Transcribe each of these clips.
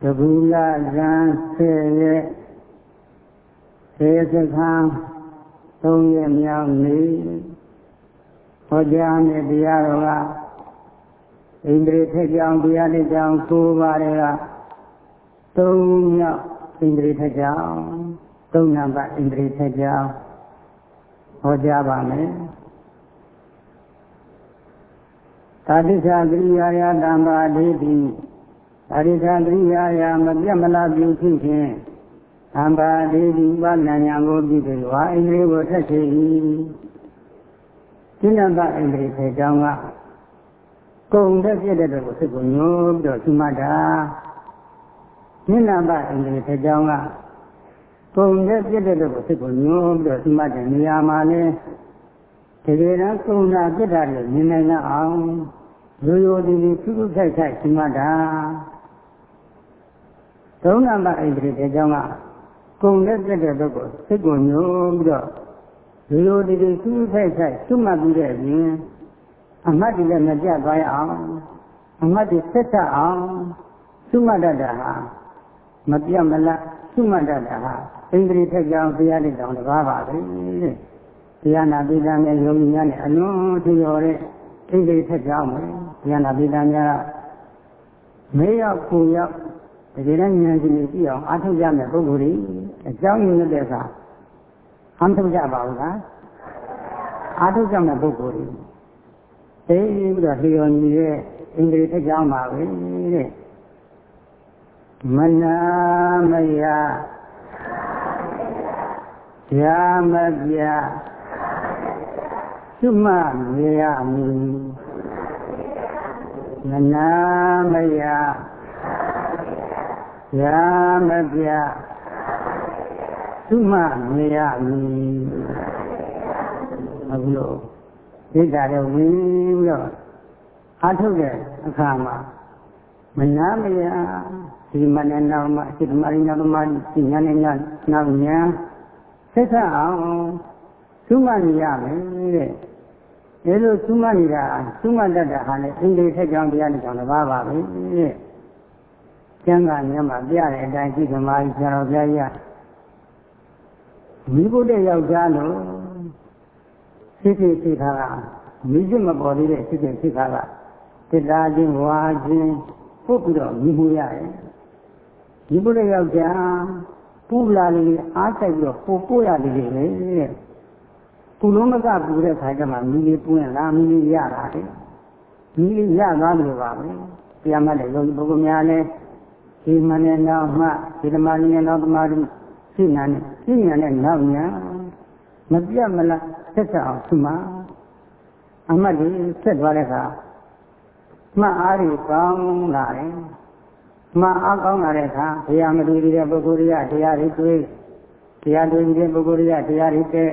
တကူလာဇန်ဆေရဲ့ဆေစခန်းသုံးရက်မြောက်နေ့ဟောကြားနေတရားတော်ကဣန္ဒြေထက်ကြောင်တရားလေးကြောင်ကိုးပါးတွေကသုံးမြောက်ဣန္ဒြေထက်ကြောင်သုံးနံပါတ်ဣန္ဒြေထက်ကြောင်ဟောကြားပါမယ် သာတိသကရိယာယတံပါဒိတိအရိသကရိယာယမပြတ်မလားပြုဖြစ်ခြင်းအံပါဒိတိဝဏညာကိုပြုပြီးဝါဣန္ဒြေကိုထက်စေ၏စိဏ္ဍဣန္ဒြေခေကြောင့်ကကုံတဲ့ပြည့်တဲ့ကိုစိတ်ကိုညှိုးပြီးတော့ရှိမှတ်တာစိဏ္ဍဣန္ဒြေခေကြောင့်ကကုံတဲ့ပြည့်တဲ့ကိုစိတ်ကိုညှိုးပြီးတော့ရှိမှတ်တဲ့နေရာမှာလဲ တကယ်တော့ကုံတာပြစ်တာတွေမြင်နိုင်အောင်ရိုးရိုးဒီဒီသူ့သူ့ထိုက်ထိုက်ရှိမှတ်တာသုံးနံပါတ်ဣန္ဒြေတဲ့ကြောင့်ကကုံတဲ့ပြည့်တဲ့ကိုစိတ်ကိုညှိုးပြီးတော့ရိုးရိုးဒီဒီသူ့ထိုက်ထိုက်ရှိမှတ်ပြီးတဲ့အပြင်အမှတ်တွေလည်းမပြတ်သွားရအောင်အမှတ်တွေဆက်ဆက်အောင်ရှိမှတ်တတ်တာဟာမပြတ်မလတ်ရှိမှတ်တတ်တာဟာဣန္ဒြေထက်ကြောင်တရားလေးတောင်တကားပါပဲတ ရားနာပိဋကများယောဂီများနဲ့အလွန်ထူရော်တဲ့ဣန္ဒြေထက်ကြောင်မယ်တရားနာပိဋကများမေးရောက်ကိုရောက်တကယ်တမ်းဉာဏ်ရှိနေကြည့်အောင်အားထုတ်ကြမယ်ပုဂ္ဂိုလ်တွေအကြောင်းရင်းတဲ့အခါအားထုတ်ကြပါဦးလားအားထုတ်ကြမယ်ပုဂ္ဂိုလ်တွေသိပြီးတော့လျော်ညီတဲ့ဣန္ဒြေထက်ကြောင်ပါပဲတဲ့မနာမယဓာမပြ ကျွမမေယမူမနာမယဓာမပြကျွမမေယမူအခုလို့ဒိဋ္ဌာတွေဝင်ပြီးတော့အားထုတ်တဲ့အခါမှာမနာမယဒီမနဲ့နောက်မှစိတ္တမရင်းနောက်မှဒီညာနဲ့ညာနောက်ညာဆက်ဆက်အောင်သုမနေရမယ်တဲ့ ဒါလို့သုမနေတာသုမတတ်တာဟာလည်းအင်္ဂလိပ်ထက်ကြောင်းတရားနဲ့ကြောင်းတစ်ပါးပါပဲတဲ့ကျမ်းဂန်မြတ်မှာပြတဲ့အတိုင်းရှိသမားကြီးဆရာတော်ဘုရားကြီးမိဘတဲ့ယောက်ျားလို့စိတ်စိတ်စိတ်ခါကမိစစ်မပေါ်သေးတဲ့စိတ်စိတ်စိတ်ခါကတိတ္တာချင်းဝါချင်းပုတ်ပြီးတော့မြည်မှုရတယ်ဒီဘုရားယောက်ျားပူလာလေးအားဆိုင်ပြီးတော့ပို့ပို့ရလေးလေး လေတဲ့ပူလုံးမကပူတဲ့ခါကျမှမိလေးပူရင်လားမိလေးရတာလေမိလေးရသွားတယ်ပါပဲတရားမှလည်းယောဂီပုဂ္ဂိုလ်များလည်းဒီမနဲ့နောက်မှဒီဓမ္မနည်းနောက်ဓမ္မတွေသိနာနဲ့သိညာနဲ့နောက်ညာမပြတ်မလားဆက်ဆက်အောင်သူမှာအမှတ်ဒီဆက်သွားတဲ့အခါမှတ်အားတွေကောင်းလာတယ်မှအားကောင်းလာတဲ့အခါဘုရားမတူတဲ့ပုဂ္ဂိုလ်တွေကတရားတွေတွေးတရားတွေးတဲ့ပုဂ္ဂိုလ်တွေကတရားတွေတဲ့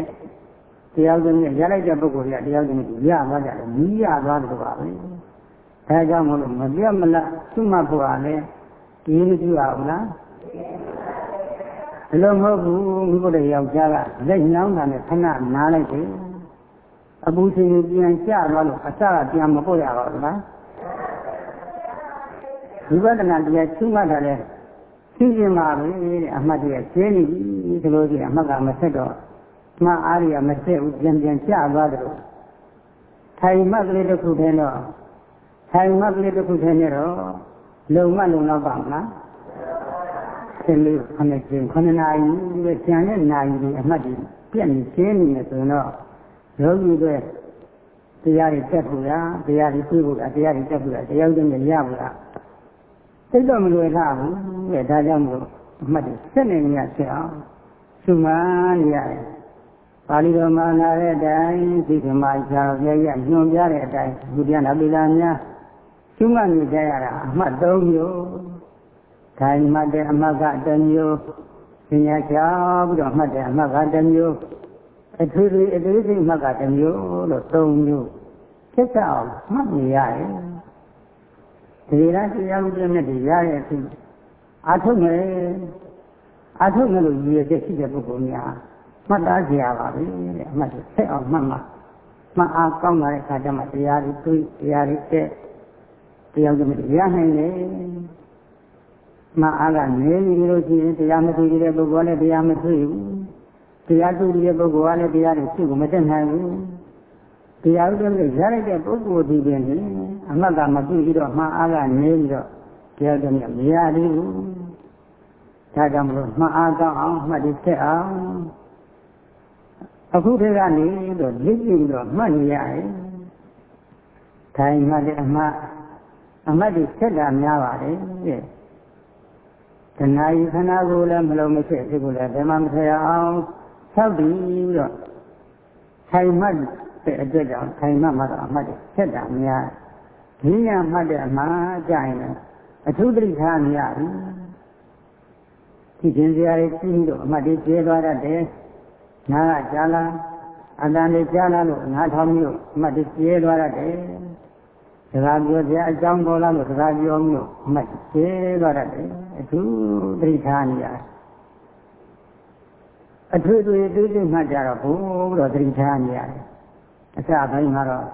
တရားတွေနဲ့ရလိုက်တဲ့ပုဂ္ဂိုလ်တွေကတရားတွေရသွားကြတယ်မြည်ရသွားတယ်ပါပဲအဲဒါကြောင့်မလို့မပြတ်မလတ်သူ့မှဖို့အားလဲဒီလိုကြည့်ရအောင်လားဘယ်လိုမဟုတ်ဘူးမိဘတဲ့ယောက်ျားကလက်ညောင်းတာနဲ့ခဏနားလိုက်တယ်အပူချိန်ပြန်ကျသွားလို့အစကပြန်မပုတ်ရပါဘူးလားဝိပဿနာတရားရှုမှတ်တာလဲရှင်းရှင်းပါပဲတဲ့အမှတ်တရရှင်းနေပြီဒီလိုကြီးအမှတ်ကမဆက်တော့ မှအားရမဆက်ဘူးပြန်ပြန်ကျသွားတယ်ထိုင်မှတ်ကလေးတစ်ခုတည်းတော့ထိုင်မှတ်ကလေးတစ်ခုတည်းနဲ့တော့လုံမှလုံတော့ပါမလားဆင်းလို့ခဏချင်းခဏနာရီပဲကျန်တဲ့နာရီဒီအမှတ်ကြီးပြည့်နေရှင်းနေတယ်ဆိုတော့ယောဂီတွေတရားတွေတက်ဖို့လားတရားတွေသိဖို့လားတရားတွေတက်ဖို့လားတရားတွေနဲ့ရဖို့လားစိတ်တော့မလွယ်ထားဘူးတဲ့ဒါကြောင့်မို့အမှတ်တွေဆက်နေနေရဖြစ်အောင်သုမနေရတယ် ပါဠိတော်မှာလာတဲ့အတိုင်းသိက္ခာမဆရာတော်ဘုရားညွှန်ပြတဲ့အတိုင်းဘုရားနာပိလာများသုမနေကြရတာအမှတ်၃မျိုးခိုင်မှတ်တဲ့အမှတ်ကတစ်မျိုးပညာချပြီးတော့မှတ်တဲ့အမှတ်ကတစ်မျိုးအထူးအသေးစိတ်မှတ်ကတစ်မျိုးလို့၃မျိုးဖြစ်အောင်မှတ်နေရတယ်ဒီလားတရားဥပဒေနဲ့ဒီရရဲ့အဖြစ်အာထုတ်မယ်အာထုတ်မယ်လို့ရည်ရချက်ရှိတဲ့ပုဂ္ဂိုလ်များ မှတ်သားကြရပါပဲတဲ့အမှတ်ဆက်အောင်မှတ်မှာမှအားကောင်းလာတဲ့အခါကျမှတရားတွေတွေးတရားတွေတက်တရားတွေမရနိုင်လေမှအားကနေနေလို့ရှိရင်တရားမသိတဲ့ပုဂ္ဂိုလ်လည်းတရားမသိဘူးတရားသိတဲ့ပုဂ္ဂိုလ်ကလည်းတရားတွေသိဖို့မတတ်နိုင်ဘူးတရားဥဒ္ဓနဲ့ရလိုက်တဲ့ပုဂ္ဂိုလ်ဒီပင်အမှတ်ကမပြည့်ပြီးတော့မှအားကနေပြီးတော့တရားတွေမရသေးဘူးဒါကြောင့်မလို့မှအားကောင်းအောင်မှတ်တည်ဆက်အောင် အခုတည်းကနေတော့လက်ကြည့်တော့မှတ်နေရတယ်။ထိုင်မှတ်တဲ့အမှတ်အမှတ်တွေဆက်တာများပါတယ်တဲ့။တဏှာဤခန္ဓာကိုယ်လည်းမလုံးမဆက်ဖြစ်ကိုလည်းဘယ်မှမထရအောင်ဆောက်ပြီးတော့ထိုင်မှတ်တဲ့အတွက်ကြောင့်ထိုင်မှတ်မှတော့အမှတ်တွေဆက်တာများဒီညာမှတ်တဲ့အမှတ်ကြရင်အထူးတိထားမြရပြီ။ဒီကျင်စရာတွေပြီးတော့အမှတ်တွေကျဲသွားတတ်တယ်။ နားကကြားလာအတန်လေးကြားလာလို့နားထောင်မျိုးအမှတ်တကျဲသွားရတယ်။စကားပြောကြအကြောင်းပေါ်လာလို့စကားပြောမျိုးအမှတ်ကျဲသွားရတယ်။အထူးသတိထားနေရတယ်။အထွေထွေတူးတူးမှတ်ကြတော့ဘိုးတော့သတိထားနေရတယ်။အစပိုင်းမှာတော့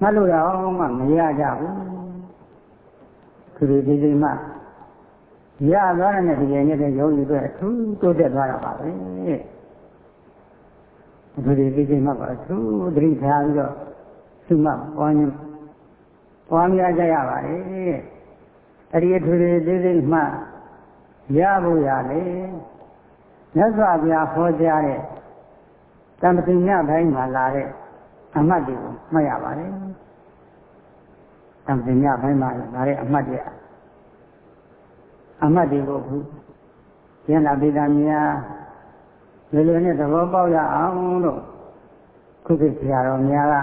မှတ်လို့ရအောင်မှမရကြဘူး။ခရီးဒီဒီမှရသွားတဲ့ဒီရဲ့နဲ့ယောဂီတွေအထူးတိုးတက်သွားတာပါပဲ။ ဒီဒီဒီဒီမှာပါသူသတိထားပြီးတော့သူ့မှာပွားရင်ပွားများကြရပါတယ်အဲ့ဒီအထူးလေးသေးသေးမှရဖို့ရလေမြတ်စွာဘုရားဟောကြားတဲ့တမ္ပတိညဘိုင်းမှာလာတဲ့အမှတ်တွေကိုမှတ်ရပါတယ်တမ္ပတိညဘိုင်းမှာလာတဲ့အမှတ်တွေအမှတ်တွေကိုခုကျန်လာပိဒါများ လွယ်လွယ်နဲ့သဘောပေါက်ရအောင်လို့ခုခေတ်ဆရာတော်များက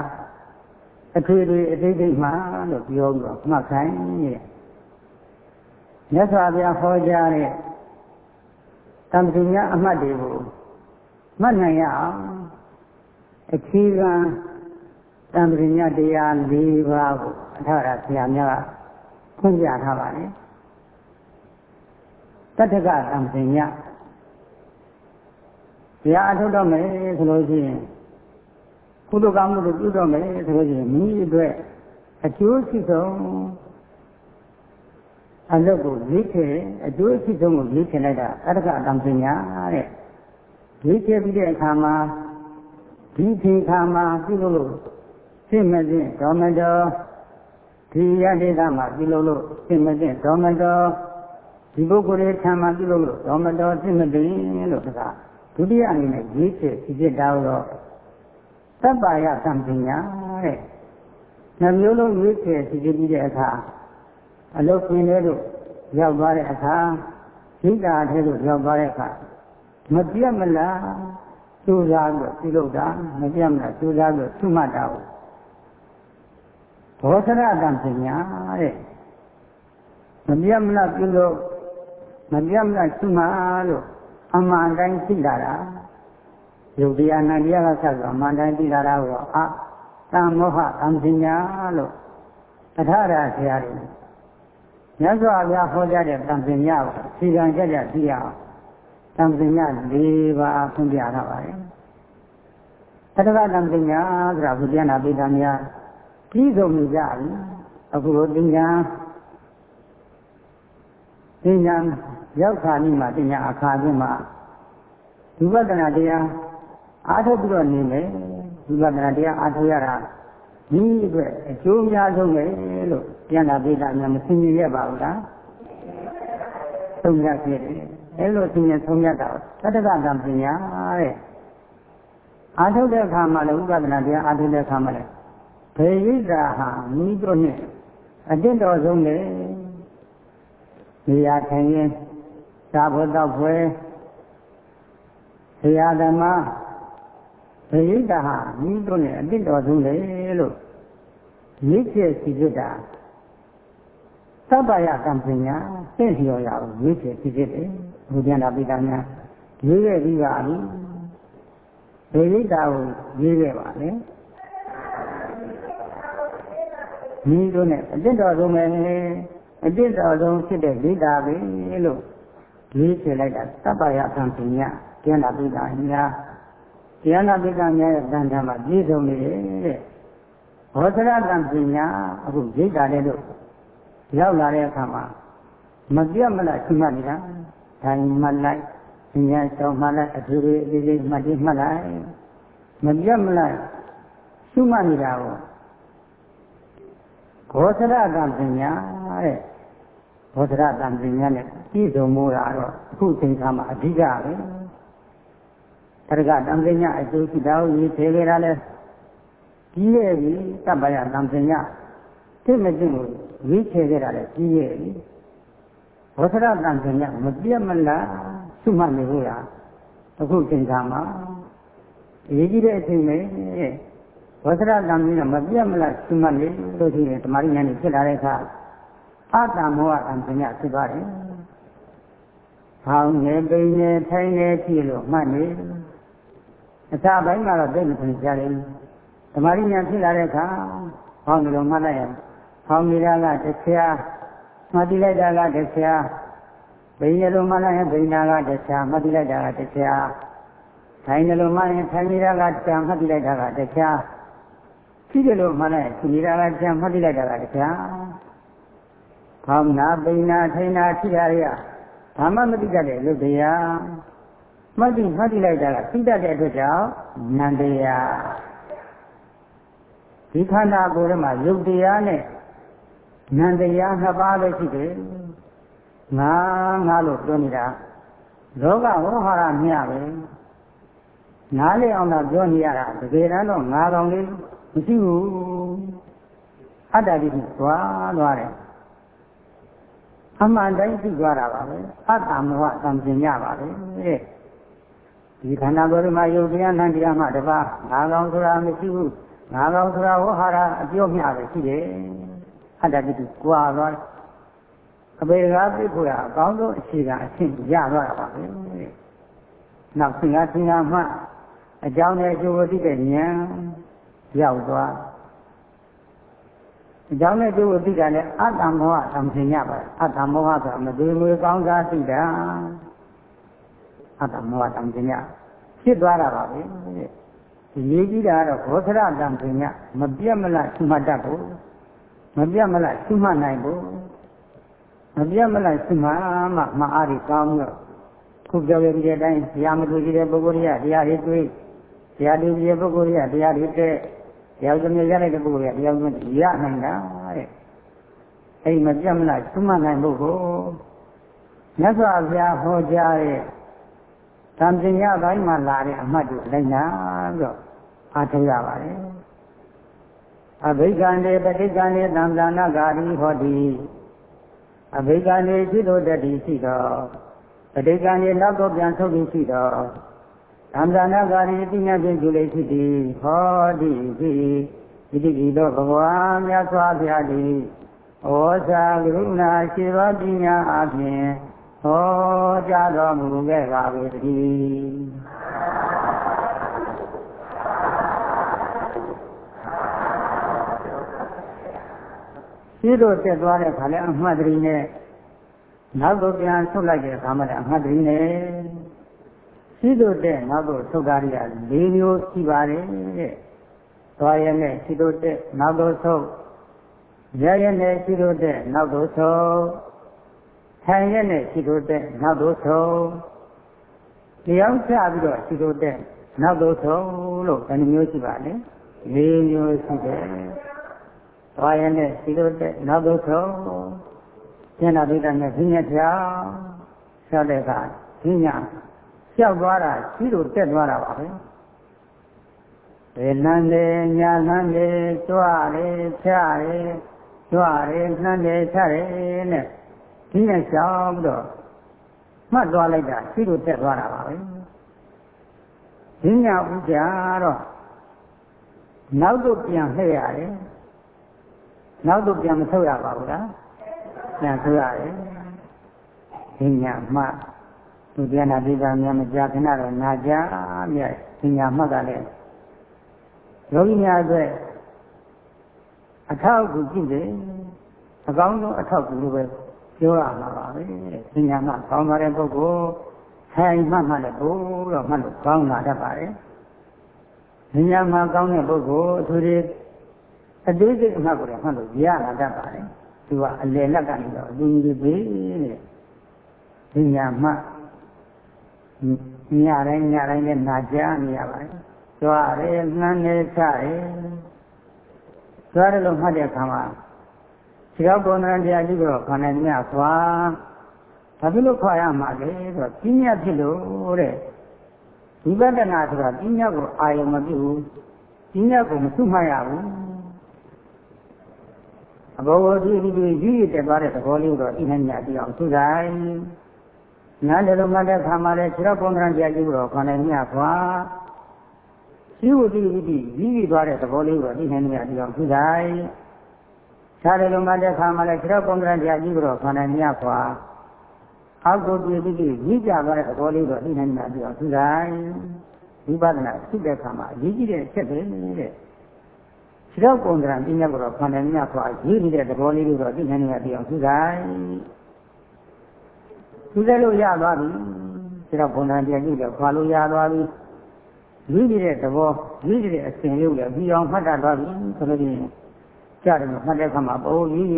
အထွေထွေအတိတ်တိတ်မှလို့ပြောပြီးတော့မှတ်ခိုင်းရဲ့မြတ်စွာဘုရားဟောကြားတဲ့တမ္ပတိများအမှတ်တွေကိုမှတ်နိုင်ရအောင်အခြေခံတမ္ပတိများတရား၄ပါးကိုအထာရဆရာများကဖွင့်ပြထားပါတယ်တတ္ထကတမ္ပတိများတ ရားအထုတ်တော့မယ်ဆိုလို့ရှိရင်ကုသကောင်းမှုတွေပြုတော့မယ်ဆိုလို့ရှိရင်မိအတွက်အကျိုးရှိဆုံးအလုပ်ကိုရွေးချယ်အကျိုးရှိဆုံးကိုရွေးချယ်လိုက်တာအတ္တကအတ္တပညာတဲ့ရွေးချယ်ပြီးတဲ့အခါမှာဒီဒီခါမှာပြုလို့လို့သိမသိဒေါမတော်ဒီရဒေသမှာပြုလို့လို့သိမသိဒေါမတော်ဒီပုဂ္ဂိုလ်ရဲ့ခံမှာပြုလို့လို့ဒေါမတော်သိမသိလို့တကား ဒုတိယအနေနဲ့ရေးချေဖြစ်ဖြစ်တာတော့သဗ္ဗယသံပညာတဲ့နှမျိုးလုံးရေးချေဖြစ်ဖြစ်ပြီးတဲ့အခါအလုတ်ပင်လေးတို့ရောက်သွားတဲ့အခါဒိဋ္ဌာထဲတို့ရောက်သွားတဲ့အခါမပြတ်မလားကျိုးစားပြီးပြုလုပ်တာမပြတ်မလားကျိုးစားပြီးသုမှတ်တာကိုဘောဓရတံပညာတဲ့မပြတ်မလားပြုလို့မပြတ်မလားသုမှတ်လို့ အမှန်တိုင်းသိလာတာယုတ်တရားနာတရားကဆက်ဆိုအမှန်တိုင်းသိလာတာကိုတော့အာတမ္မောဟသံပညာလို့အထာရဆရာတွေမြတ်စွာဘုရားဟောကြားတဲ့သံပညာကိုစီကံကြကြသိရအောင်သံပညာ၄ပါးဖွင့်ပြထားပါတယ်တတကသံပညာဆိုတာဘုရားနာပိဋကများပြီးဆုံးနေကြပြီအခုလိုသင်္ကန်းသင်္ကန်း ရောက်ခါနိမှာတင်ညာအခါချင်းမှာဒုပဒနာတရားအားထုတ်ပြီးတော့နေမယ်ဒုပဒနာတရားအားထုတ်ရတာဒီအတွက်အကျိုးအများဆုံးပဲလို့ပြန်လာပြေးတာများမသိရပါဘူးလားသုံးရဖြစ်တယ်အဲလိုသိရင်သုံးရတာသတ္တကကံပညာတဲ့အားထုတ်တဲ့အခါမှာလည်းဥပဒနာတရားအားထုတ်တဲ့အခါမှာလည်းဘေရိတာဟာမိတို့နဲ့အတင့်တော်ဆုံးလေနေရာထိုင်ရင် သာဘတော်ဖွယ်ဆရာသမားဘိဒ္ဓဟာမိတို့နဲ့အတိတော်ဆုံးလေလို့ရစ်ချက်စီဖြစ်တာသဗ္ဗယကံပညာသိလျော်ရအောင်ရစ်ချက်စီဖြစ်တယ်ဘုရားနာပိတာများရေးခဲ့ပြီးပါပြီဘိဒ္ဓကိုရေးခဲ့ပါလေမိတို့နဲ့အတိတော်ဆုံးပဲအတိတော်ဆုံးဖြစ်တဲ့ဗိဒ္ဓပဲလို့ ရေးချလိုက်တာသဗ္ဗယသံပညာကျန်တာပိတာညာတရားနာပိဋကများရဲ့တန်ထမှာပြည့်စုံနေတယ်တဲ့ဘောဓရတံပညာအခုရိတ်တာတဲ့လို့ရောက်လာတဲ့အခါမှာမပြတ်မလားရှိမှနေတာထိုင်မှလိုက်ဉာဏ်ဆောင်မှလိုက်အထူးလေးအသေးလေးမှတ်ကြည့်မှတ်လိုက်မပြတ်မလားရှိမှနေတာကိုဘောဓရတံပညာတဲ့ ဘောဓရတံပညာနဲ့ပြည့်စုံမှုတာတော့အခုသင်္ခါမှာအဓိကပဲတရကတံပညာအကျိုးရှိတာကိုရေးသေးကြတာလဲကြီးရဲ့ပြီတပ္ပယတံပညာသိမသိဘူးရေးချေခဲ့တာလဲကြီးရဲ့ပြီဘောဓရတံပညာမပြတ်မလားသုမှတ်နေလို့ရအခုသင်္ခါမှာအရေးကြီးတဲ့အချိန်ပဲဘောဓရတံပညာမပြတ်မလားသုမှတ်နေလို့ရှိရင်ဓမ္မရဉာဏ်ကြီးဖြစ်လာတဲ့အခါ အတ္တမောဟတံပညာဖြစ်သွားတယ်။ဟောင်းနေပိနေထိုင်နေကြည့်လို့မှတ်နေအခြားဘက်မှာတော့သိမထင်ကြတယ်ဓမ္မရိညာဖြစ်လာတဲ့အခါဟောင်းနေလို့မှတ်လိုက်ရဟောင်းနေတာကတရားမှတ်တိလိုက်တာကတရားဘိညာလို့မှတ်လိုက်ရင်ဘိညာကတရားမှတ်တိလိုက်တာကတရားထိုင်တယ်လို့မှတ်ရင်ထိုင်နေတာကတရားမှတ်တိလိုက်တာကတရားရှိတယ်လို့မှတ်လိုက်ရှိနေတာကတရားမှတ်တိလိုက်တာကတရား ဖောင်းနာပိနာထိုင်နာရှိတာတွေကဘာမှမသိတတ်တဲ့လူတရားမှတ်တိမှတ်တိလိုက်တာကသိတတ်တဲ့အတွက်ကြောင့်နန္တရားဒီခန္ဓာကိုယ်ထဲမှာယုတ်တရားနဲ့နန္တရားနှစ်ပါးပဲရှိတယ်ငါငါလို့ပြောနေတာလောကဝဟာရမြပဲနားလေအောင်တော့ပြောနေရတာတကယ်တမ်းတော့ငါကောင်လေးမရှိဘူးအတ္တတိသွားသွားတယ် အမှန်တိုင်းသိသွားတာပါပဲအတ္တမောဟသံပညာပါပဲတဲ့ဒီခန္ဓာကိုယ်မှာယုတ်တရားနံတရားမှတပါးငါကောင်ဆိုတာမရှိဘူးငါကောင်ဆိုတာဝဟာရအပြောမျှပဲရှိတယ်အတ္တတိကွာသွားတယ်အပေကားသိဖို့ရအကောင်းဆုံးအခြေခံအရှင်းရသွားတာပါပဲနောက်ဆင်္ကာဆင်္ကာမှအကြောင်းနဲ့အကျိုးကိုသိတဲ့ဉာဏ်ရောက်သွား အကြောင်းနဲ့ကျိုးကိုသိတာနဲ့အတ္တမောဟသံသင်ရပါတယ်အတ္တမောဟဆိုတာမသေးမွေကောင်းစားသိတာအတ္တမောဟသံသင်ရဖြစ်သွားတာပါပဲဒီရေးကြည့်တာကတော့ဘောဓရတံပညာမပြတ်မလားရှိမှတ်တတ်ဖို့မပြတ်မလားရှိမှတ်နိုင်ဖို့မပြတ်မလားရှိမှမှမအားရကောင်းတော့ခုပြောရတဲ့အတိုင်းတရားမတူကြတဲ့ပုဂ္ဂိုလ်တွေကတရားတွေတွေ့တရားတူကြတဲ့ပုဂ္ဂိုလ်တွေကတရားတွေတဲ့ တရားသမီးရလိုက်တဲ့ပုဂ္ဂိုလ်ကတရားသမီးရနိုင်တာတဲ့အဲ့မပြတ်မလားရှိမှတ်နိုင်ဖို့ကိုမြတ်စွာဘုရားဟောကြားတဲ့သံပညာပိုင်းမှာလာတဲ့အမှတ်တွေလိုက်နာပြီးတော့အားထုတ်ရပါတယ်အဘိက္ခန္တေပဋိက္ခန္တေသံသနာဂာရိဟောတိအဘိက္ခန္တေရှိလို့တတိရှိတော်ပဋိက္ခန္တေနောက်တော့ပြန်ထုတ်ပြီးရှိတော် သံသနာဂာရိပညာဖြင့်ကျူလေးရှိသည်ဟောတိရှိဣတိဤသောဘဂဝါမြတ်စွာဘုရားသည်ဩဇာကရုဏာရှိသောပညာအပြင်ဟောကြားတော်မူခဲ့ပါ၏ရှိတို့တက်သွားတဲ့ခါလဲအမှတ်တရင်းနဲ့နောက်တော့ပြန်ဆုတ်လိုက်တဲ့အခါမှလည်းအမှတ်တရင်းနဲ့ ရှိတို့တက်နောက်တော့ဆုတ်တာတွေက၄မျိုးရှိပါတယ်တဲ့သွားရနဲ့ရှိတို့တက်နောက်တော့ဆုတ်ရရနဲ့ရှိတို့တက်နောက်တော့ဆုတ်ထိုင်ရက်နဲ့ရှိတို့တဲ့နောက်တို့ဆုံးတရားချပြီးတော့ရှိတို့တဲ့နောက်တို့ဆုံးလို့ဘယ်နှမျိုးရှိပါလဲ၄မျိုးရှိတယ်။သွားရက်နဲ့ရှိတို့တဲ့နောက်တို့ဆုံးကျန်တာဒိဋ္ဌနဲ့ဈဉ္ညာဖြာဆောက်တဲ့အခါဈဉ္ညာ လျှောက်သွားတာရှိတို့တက်သွားတာပါပဲ။ဘယ်လန်းလေညာလန်းလေကြွရဲဖြာရဲကြွရဲနှမ်းတယ်ဖြာရဲနဲ့ဒီနဲ့ရှောင်းပြီးတော့မှတ်သွားလိုက်တာရှိလို့တက်သွားတာပါပဲဒီညဥကြတော့နောက်တော့ပြန်လှည့်ရတယ်နောက်တော့ပြန်မထုတ်ရပါဘူးလားပြန်ထုတ်ရတယ်ဒီညမှ သူပြန်လာပြီးသားများမကြာခဏတော့နာကြမြတ်ဒီညမှတ်ကလည်းယောဂီများအတွက်အထောက်အကူပြုတယ်အကောင်းဆုံးအထောက်အကူလိုပဲပြောရမှာပါပဲပညာမှကောင်းတဲ့ပုဂ္ဂိုလ်ဟိုင်မှမှလည်းဘိုးတော့မှလို့ကောင်းလာတတ်ပါတယ်ဉာဏ်မှာကောင်းတဲ့ပုဂ္ဂိုလ်သူတွေအသေးစိတ်အမှတ်ကိုလည်းမှတ်လို့ရလာတတ်ပါတယ်သူကအလယ်လက်ကနေတော့အင်းကြီးပေးတဲ့ဉာဏ်မှ ညတိုင်းညတိုင်းနဲ့နာကြားနေရပါတယ်ကြွားတယ်နှမ်းနေချတယ်ကြွားတယ်လို့မှတ်တဲ့အခါမှာခြေောက်ပုံနာတရားကြီးတော့ခန္ဓာမြတ်စွာဘာဖြစ်လို့ခွာရမှာလဲဆိုတော့ပြညာဖြစ်လို့တဲ့ဝိပဿနာဆိုတာပြညာကိုအာယုံမပြုဘူးပြညာကိုမဆုမှတ်ရဘူးအဘောဝတိဒီဒီရည်တက်သွားတဲ့သဘောလေးတော့အိနှမြတ်ပြအောင်သူတိုင်း နားလည်းလုံးမတဲ့ခါမှလည်းခြေောက်ပုံနာတရားကြီးတော့ခန္ဓာမြတ်စွာရှိဝတိဝတိရည်သွားတဲ့သဘောလေးတော့အိနှမြတ်ပြအောင်သူတိုင်းခြားတယ်လုံးမတဲ့ခါမှလည်းခြေောက်ပုံနာတရားကြီးတော့ခန္ဓာမြတ်စွာအောက်ကိုပြည့်ပြီးကြီးကြသွားတဲ့သဘောလေးတော့သိနိုင်မှာပြောသူတိုင်းဝိပဿနာသိတဲ့အခါမှာအရေးကြီးတဲ့အချက်ပဲတဲ့ခြေတော့ပုံသဏ္ဍာန်ပြညာကတော့ခန္ဓာမြတ်ခွာရေးနေတဲ့သဘောလေးတွေတော့သိနိုင်မှာပြောသူတိုင်း သူလည်းလို့ရသွားပြီခြေတော့ပုံသဏ္ဍာန်ပြန်ကြည့်တော့ခွာလို့ရသွားပြီရေးနေတဲ့သဘောရေးနေတဲ့အစဉ်လေးကိုလည်းပြီးအောင်မှတ်တတ်သွားပြီဆိုလို့ရှိရင်ကြားတယ်မှတ်တဲ့အခါမှာပိုးရေး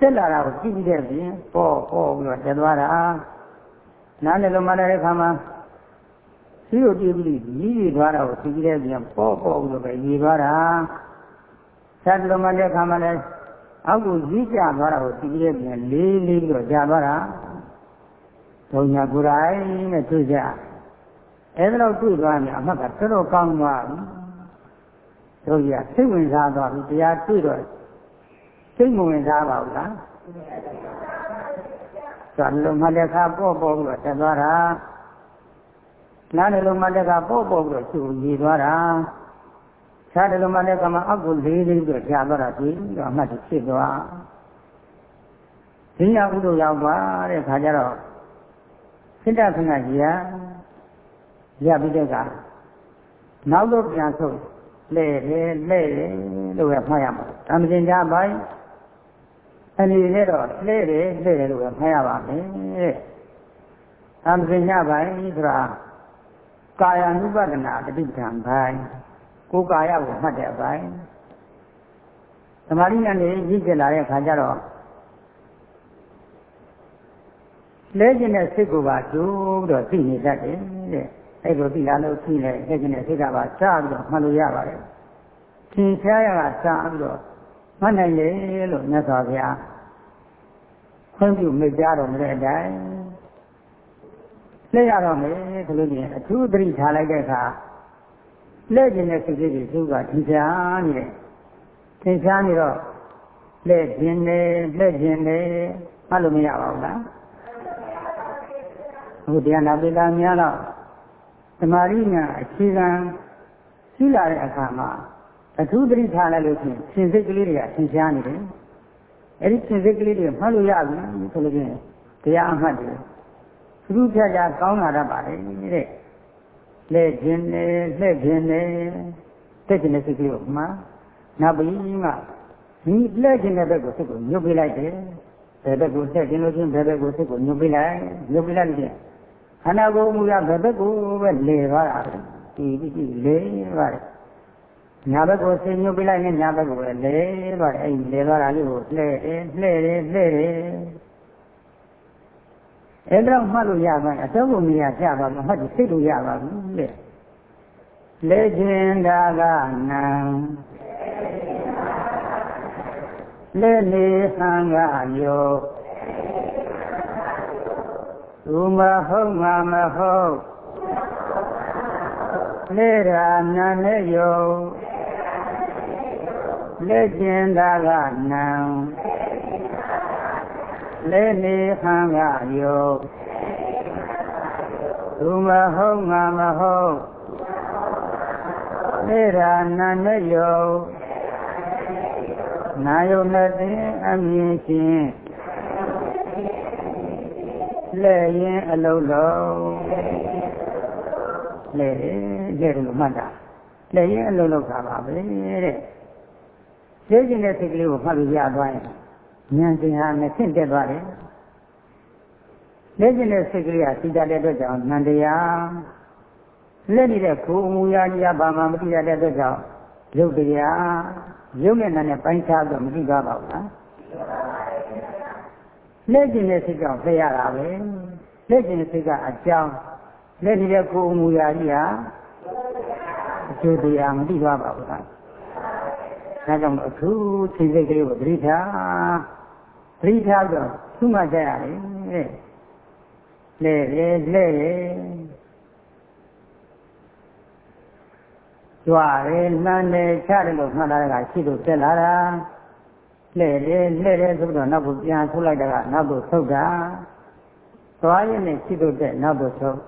တက်လာတာကိုကြည့်ပြီးတဲ့ပြင်ပေါ်ပေါ်ပြီးတော့တက်သွားတာနားလည်းလုံးမတဲ့ခါမှာရှိလို့ကြည့်ပြီးကြီးကြီးသွားတာကိုကြည့်ပြီးတဲ့ပြင်ပေါ်ပေါ်ပြီးတော့ပဲညီသွားတာဆက်လုံးမတဲ့ခါမှာလည်းအောက်ကိုကြီးကျသွားတာကိုကြည့်ပြီးတဲ့ပြင်လေးလေးပြီးတော့ကြာသွားတာ ဒုညာကိုယ်တိုင်နဲ့တွေ့ကြအဲဒါတော့တွေ့သွားရင်အမှတ်ကတော်တော်ကောင်းသွားပြီတို့ရစိတ်ဝင်စားသွားပြီတရားတွေ့တော့စိတ်မဝင်စားပါဘူးလားဇာလုံးမလက်ခါပေါ့ပေါ့ပြီးတော့တက်သွားတာနားတယ်လုံးမလက်ခါပေါ့ပေါ့ပြီးတော့ရှုရည်သွားတာခြားတယ်လုံးမလက်ခါမှာအောက်ကိုလေးလေးပြီးတော့ကြာသွားတာပြီးတော့အမှတ်ဖြစ်သွားဒီညာဥဒ္ဒရောက်သွားတဲ့ခါကျတော့ စိတ္တခဏကြီးဟာရပြီးတဲ့ကနောက်တော့ပြန်ဆုံးလဲတယ်လဲတယ်လို့ပဲမှတ်ရမှာ။အမတင်ကြပိုင်းအနေနဲ့တော့လှဲတယ်လှဲတယ်လို့ပဲမှတ်ရပါမယ်။သံသညပိုင်းဆိုတာကာယ ानु ပဒနာတတိပဌံပိုင်းကိုယ်ကာယကိုမှတ်တဲ့အပိုင်းသမာဓိနဲ့ရည်ကျက်လာတဲ့အခါကျတော့ လဲကျင်တဲ့စိတ်ကိုပါကျိုးပြီးတော့သိနေတတ်တယ်တဲ့။အဲ့လိုသိလာလို့သိနေလဲကျင်တဲ့စိတ်ကပါစပြီးတော့မှတ်လို့ရပါတယ်။သင်ရှားရကစပြီးတော့မှတ်နိုင်လေလို့မြတ်စွာဘုရားခွင့်ပြုမိကြတော်မူတဲ့အတိုင်းလက်ရတော့မယ်ဆိုလို့ရှိရင်အထူးသတိထားလိုက်တဲ့အခါလက်ကျင်တဲ့စိတ်ကလေးတွေသူကထင်ရှားနေတယ်ထင်ရှားနေတော့လက်ကျင်နေလက်ကျင်နေမှတ်လို့မရပါဘူးလား အခုတရားနာပိလာများတော့သမာဓိညာအခြေခံရှိလာတဲ့အခါမှာအထူးသတိထားလိုက်လို့ရှိရင်ရှင်စိတ်ကလေးတွေကသင်ရှားနေတယ်အဲ့ဒီရှင်စိတ်ကလေးတွေမှတ်လို့ရပြီဆိုလို့ရှိရင်တရားအမှတ်တွေသူဖြတ်ကြကောင်းလာတတ်ပါလေတဲ့လက်ခြင်းနဲ့လက်ခြင်းနဲ့တက်ခြင်းနဲ့စိတ်ကလေးကိုမှနောက်ပြီးမှဒီလက်ခြင်းတဲ့ဘက်ကိုစိတ်ကိုညှုပ်ပေးလိုက်တယ်ဘယ်ဘက်ကိုဆက်ခြင်းလို့ချင်းဘယ်ဘက်ကိုစိတ်ကိုညှုပ်ပေးလိုက်ညှုပ်ပေးလိုက်လို့ခ န္ဓာကိုယ်မူရဘယ်ဘက်ကိုပဲလေသွားတာဒီဒီလေပါတယ်ညာဘက်ကိုဆင်းညွှတ်ပြလိုက်ရင်ညာဘက်ကိုပဲလဲသွားတယ်အဲ့ဒီလဲသွားတာလေးကိုလှဲတယ်လှဲတယ်လှဲတယ်အဲ့တော့မှတ်လို့ရပါအတော့ကိုမြင်ရကြပါမှတ်ပြီးသိလို့ရပါဘူးလေလဲခြင်းဒါကနံလဲနေဟံကယော သူမဟုတ်ငါမဟုတ်လဲရာနာနဲ့ယောလက်ကျင်သာကနံလက်နေဟံကယောသူမဟုတ်ငါမဟုတ်နေရာနာနဲ့ယောနာယုန်တဲ့အမြင်ချင်း လက်ရင်အလုံးလုံးလက်လက်လို့မှတ်တာလက်ရင်အလုံးလုံးတာပါပဲတဲ့သိကျင်တဲ့စိတ်ကလေးကိုမှတ်ပြီးရသွားရင်ဉာဏ်စဉ်ဟာနဲ့ဆင့်တက်သွားတယ်။သိကျင်တဲ့စိတ်ကလေးဟာသိတတ်တဲ့အတွက်ကြောင့်ဉာဏ်တရားလက်နေတဲ့ကိုယ်အမူအရာကြီးကဘာမှမသိရတဲ့အတွက်ကြောင့်ရုပ်တရားရုပ်နဲ့နာနဲ့ပိုင်းခြားတော့မသိကြပါဘူးလား လက်ကျင်တဲ့စိတ်ကြောင့်သိရတာပဲလက်ကျင်တဲ့စိတ်ကအကြောင်းလက်နေတဲ့ကိုယ်အမူအရာကြီးဟာအကျိုးတရားမသိကြပါဘူးလားဒါကြောင့်အထူးသိစိတ်ကလေးကိုသတိထားသတိထားတော့သူ့မှကြရတယ်တဲ့လဲလေလဲလေကြွရဲလမ်းတယ်ချတယ်လို့မှတ်လာတာကရှိလို့တက်လာတာ လဲတယ်လဲတယ်ဆိုတော့နောက်ကိုပြန်ထုတ်လိုက်တာကနောက်ကိုထုတ်တာသွားရနဲ့ရှိလို့တက်နောက်ကိုထုတ်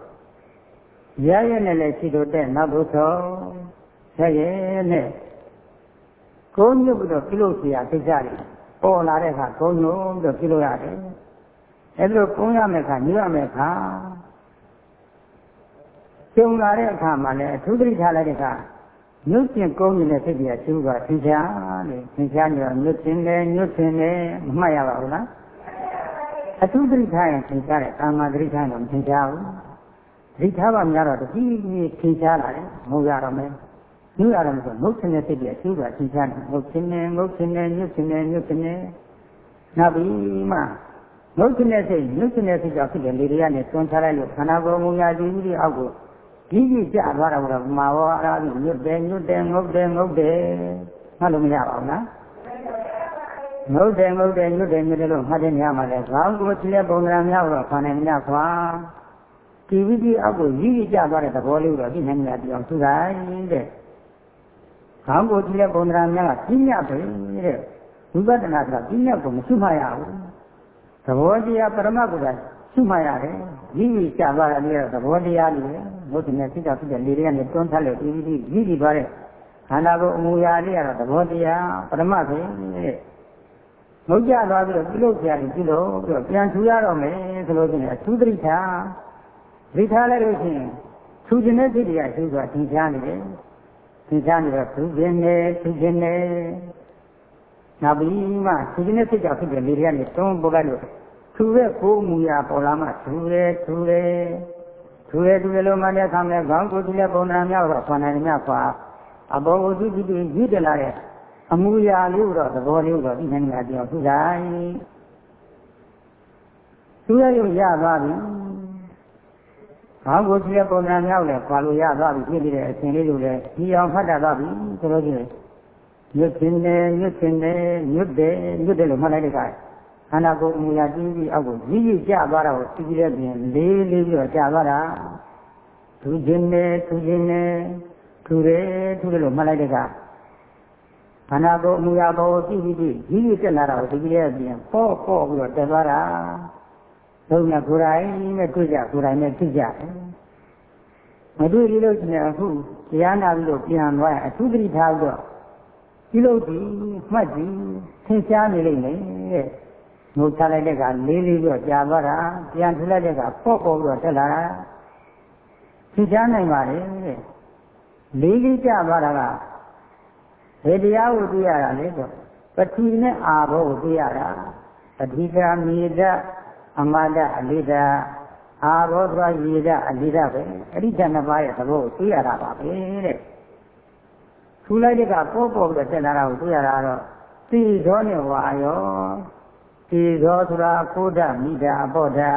ရရနဲ့လည်းရှိလို့တက်နောက်ကိုထုတ်ဆက်ရဲနဲ့ကိုညွတ်ပြီးတော့ပြုလုပ်เสียကိစ္စတွေပေါ်လာတဲ့အခါကိုညွတ်ပြီးတော့ပြုလုပ်ရတယ်အဲ့လိုကုန်းရမယ်ခါညွတ်ရမယ်ခါကျုံလာတဲ့အခါမှာလည်းအထူးသတိထားလိုက်တဲ့အခါ ညွတ်ကျင်ကုန်းနေတဲ့စိတ်ကြီးကကျိုးကသင်္ချာလေသင်္ချာနေတော့ညွတ်ကျင်တယ်ညွတ်ကျင်တယ်မမှတ်ရပါဘူးလားအထူးသတိထားရင်သင်္ချာတဲ့ကာမသတိထားရင်မသင်္ချာဘူးသတိထားပါများတော့တတိကြီးသင်္ချာလာတယ်မဟုတ်ရတော့မယ်ညွတ်ရတော့ဆိုငုတ်ခြင်းတဲ့စိတ်ကြီးအကျိုးကသင်္ချာတယ်ငုတ်ခြင်းနဲ့ငုတ်ခြင်းနဲ့ညွတ်ခြင်းနဲ့ညွတ်ခြင်းနဲ့နောက်ပြီးမှငုတ်ခြင်းတဲ့စိတ်ညွတ်ခြင်းတဲ့စိတ်ကြောင့်ဖြစ်တဲ့လေတွေကနေသွန်းချလိုက်လို့ခန္ဓာကိုယ်မူညာကြည့်ပြီးအောက်ကို ကြီးကြီးကြသွားတာကတော့မာဝအရာပြီးညွတ်တယ်ညွတ်တယ်ငုတ်တယ်ငုတ်တယ်မှတ်လို့မရပါဘူးလားငုတ်တယ်ငုတ်တယ်ညွတ်တယ်ညွတ်တယ်လို့မှတ်တဲ့နေရာမှာလဲခေါင်းကိုချလက်ပုံစံများတော့ခန္ဓာမြတ်ခွာဒီဝိတိအောက်ကိုကြီးကြီးကြသွားတဲ့သဘောလေးတော့ဒီနိုင်ရပြောင်းသူတိုင်းတဲ့ခေါင်းကိုချလက်ပုံစံများကကြီးမြတ်ပဲတဲ့ဝိပဿနာဆိုတာကြီးမြတ်ကိုမရှိမှရဘူးသဘောတရားပရမတ်ကိုရှိမှရတယ်ကြီးကြီးကြသွားတာလေးတော့သဘောတရားလေးပဲ ဘုဒ္ဓနဲ့စိတ်တော်ဖြစ်တဲ့လေတွေကနေတွန်းထက်လို့ဒီဒီကြီးကြီးသွားတဲ့ခန္ဓာကိုယ်အမူအရာလေးကတော့သဘောတရားပရမတ်ပဲတဲ့ငုတ်ကြသွားပြီးတော့ပြုလုပ်ကြတယ်ပြုလို့ပြီးတော့ပြန်ထူရတော့မယ်ဆိုလို့ရှိရင်အထူးသတိထားသတိထားလိုက်လို့ရှိရင်ထူခြင်းတဲ့စိတ်တွေကရှိဆိုတာသင်ရှားနေတယ်သင်ရှားနေတော့ထူခြင်းနဲ့ထူခြင်းနဲ့နောက်ပြီးမှထူခြင်းတဲ့စိတ်ကြောင့်ဖြစ်တဲ့လေတွေကနေတွန်းပို့လိုက်လို့ထူတဲ့ကိုယ်မူရာပေါ်လာမှထူတယ်ထူတယ် ထူတယ်ထူတယ်လို့မှလည်းခံတယ်ခေါင်းကိုယ်ကြည့်တဲ့ပုံနာများတော့ခွန်နိုင်မြခွာအပေါ်ကိုကြည့်ကြည့်ကြည့်တယ်လာတဲ့အမူအရာလေးတော့သဘောလေးတော့ဒီနေ့ကပြောထူတိုင်းထူရရုံရသွားပြီခေါင်းကိုကြည့်တဲ့ပုံနာများလည်းခွာလို့ရသွားပြီဖြစ်နေတဲ့အရှင်လေးတို့လည်းဒီအောင်ဖတ်တတ်သွားပြီဆိုလို့ရှိရင်ညွတ်ခြင်းနဲ့ညွတ်ခြင်းနဲ့ညွတ်တယ်ညွတ်တယ်လို့မှတ်လိုက်တဲ့အခါ ခန္ဓာကိုယ်အမူအရာကြီးကြီးအောက်ကိုကြီးကြီးကျသွားတာကိုသိကြတဲ့ပြင်လေးလေးပြီးတော့ကျသွားတာသူခြင်းနဲ့သူခြင်းနဲ့သူတယ်သူတယ်လို့မှတ်လိုက်တဲ့ကခန္ဓာကိုယ်အမူအရာပေါ်ကိုသိပြီးကြီးကြီးတက်လာတာကိုသိကြတဲ့ပြင်ပေါ့ပေါ့ပြီးတော့တက်သွားတာသုံးရကိုယ်တိုင်နဲ့တွေ့ကြကိုယ်တိုင်နဲ့သိကြတယ်မတွေ့လို့ရှိရင်အခုတရားနာပြီးတော့ပြန်သွားရင်အထူးသတိထားပြီးတော့ဒီလိုဒီမှတ်ကြည့်သင်ရှားနေလိမ့်မယ်တဲ့ ငုတ်ချလိုက်တဲ့ကလေးလေးပြီးတော့ကြာသွားတာပြန်ထလိုက်တဲ့ကပေါ့ပေါ့ပြီးတော့တက်လာတာသိချနိုင်ပါလေတဲ့လေးလေးကြာသွားတာကဘယ်တရားကိုသိရတာလဲဆိုပထီနဲ့အာဘောကိုသိရတာပထီကမြေဓာအမဒအလိဒအာဘောသွားရေဓာအလိဒပဲအဲ့ဒီဓာတ်နှစ်ပါးရဲ့သဘောကိုသိရတာပါပဲတဲ့ထူလိုက်တဲ့ကပေါ့ပေါ့ပြီးတော့တက်လာတာကိုသိရတာတော့သိသောနဲ့ဝါရော ဒီသောဆိုတာကိုဒမိတာအဘောဓာ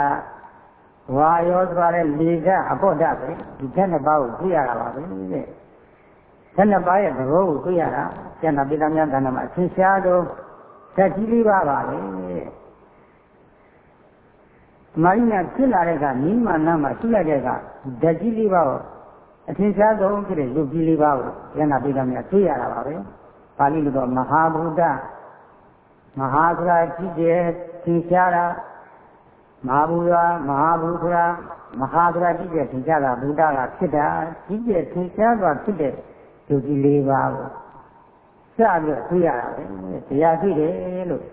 ဝါယောဆိုတာလည်းလေကအဘောဓာပဲဒီဓာတ်နှစ်ပါးကိုသိရတာပါပဲတဲ့ဓာတ်နှစ်ပါးရဲ့သဘောကိုသိရတာကျန်တာပိဋကများကဏ္ဍမှာအသင်ရှားတော့ဓာတ်ကြီးလေးပါပါပဲမာရိနာဖြစ်လာတဲ့ကမိမာနမှာရှိလိုက်တဲ့ကဓာတ်ကြီးလေးပါကိုအထင်ရှားဆုံးဖြစ်တဲ့ရုပ်ကြီးလေးပါကိုကျန်တာပိဋကများသိရတာပါပဲပါဠိလိုတော့မဟာဗုဒ္ဓ မဟာဆိုတာကြည့်တယ်သင်ရှားတာမဟာဘူရာမဟာဘူဆိုတာမဟာဆိုတာကြည့်တယ်သင်ရှားတာဘုဒ္ဓကဖြစ်တာကြည့်တယ်သင်ရှားတာဖြစ်တဲ့ယုတ်ကြီး၄ပါးကိုစပြီးသိရတာပဲတရားသိတယ်လို့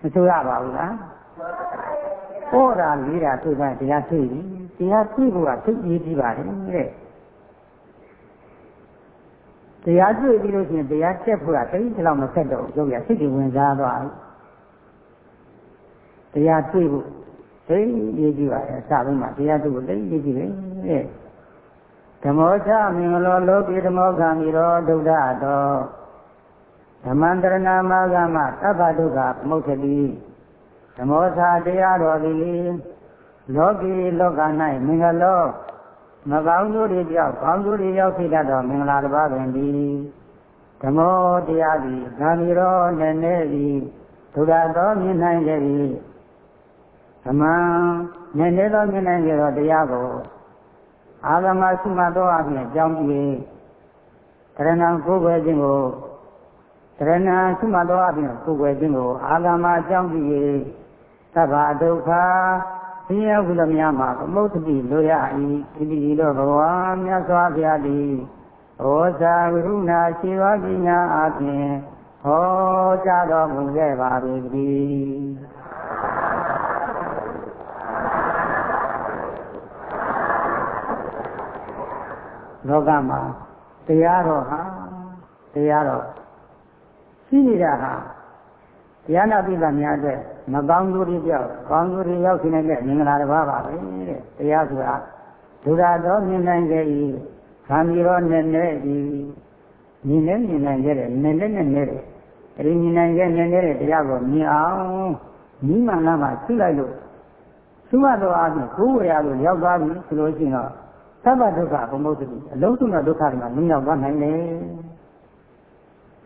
မဆိုရပါဘူးလားဟောတာလေးတာသိပါတရားသိပြီတရားသိဖို့ကသိရေးကြည့်ပါတယ်တဲ့ တရားတွေ့ပြီးလို့ရှိရင်တရားတက်ဖို့ကတိတ်လောက်မဆက်တော့ရုပ်ရစိတ်ကြီးဝင်စားသွားပြီတရားတွေ့ဖို့သိရေးကြည့်ပါလေအစပိုင်းမှာတရားတွေ့ဖို့သိရေးကြည့်ပဲတဲ့ဓမ္မောချမင်္ဂလောလောကိဓမ္မောခံပြီးတော့ဒုဒ္ဒတော်ဓမ္မန္တရဏမာဂမသဗ္ဗဒုက္ခမုတ်တိဓမ္မောသာတရားတော်သည်လောကီလောက၌မင်္ဂလော မကောင်းကျိုးတွေကြောင့်ကောင်းကျိုးတွေရောက်ဖြစ်တတ်သောမင်္ဂလာတစ်ပါးပင်သည်ဓမ္မောတရားသည်ဂာမီရောနဲ့နေသည်ဒုဒ္ဒတော်မြင်နိုင်ကြ၏ဓမ္မနဲ့နေသောမြင်နိုင်ကြသောတရားကိုအာဂမရှိမှသောအဖြစ်ကြောင်းပြီးတရဏံကိုယ်ွယ်ခြင်းကိုတရဏံရှိမှသောအဖြစ်ကိုယ်ွယ်ခြင်းကိုအာဂမအကြောင်းပြီးသဗ္ဗဒုက္ခ ဆင်းရဲဟုလည်းများမှာသမုဒ္ဒတိလိုရ၏ဒီဒီလိုဘဝမြတ်စွာဘုရားသည်ဩဇာဝိရုဏရှိသောပညာအပြင်ဟောကြားတော်မူခဲ့ပါ၏လောကမှာတရားတော်ဟာတရားတော်ရှိနေတာဟာတရားနာပိဋကများအတွက် မကောင်းသူတွေပြောက်ကောင်းသူတွေရောက်ရှိနေတဲ့မင်္ဂလာတစ်ပါးပါပဲတဲ့တရားဆိုတာဒုရတော်မြင်နိုင်ခဲ့၏ခံပြီးတော့နဲ့နဲ့ဒီမြင်နေမြင်နိုင်ခဲ့တယ်နဲ့နဲ့နဲ့နဲ့အဲဒီမြင်နိုင်ခဲ့နဲ့နဲ့တရားကိုမြင်အောင်မိမှန်လားမှသိလိုက်လို့သုမတော်အားဖြင့်ကိုယ်ဝေရလို့ရောက်သွားပြီဆိုလို့ရှိရင်တော့သဗ္ဗဒုက္ခဘုံမုတ်တိအလုံးစုံသောဒုက္ခတွေမှာလွတ်မြောက်သွားနိုင်တယ်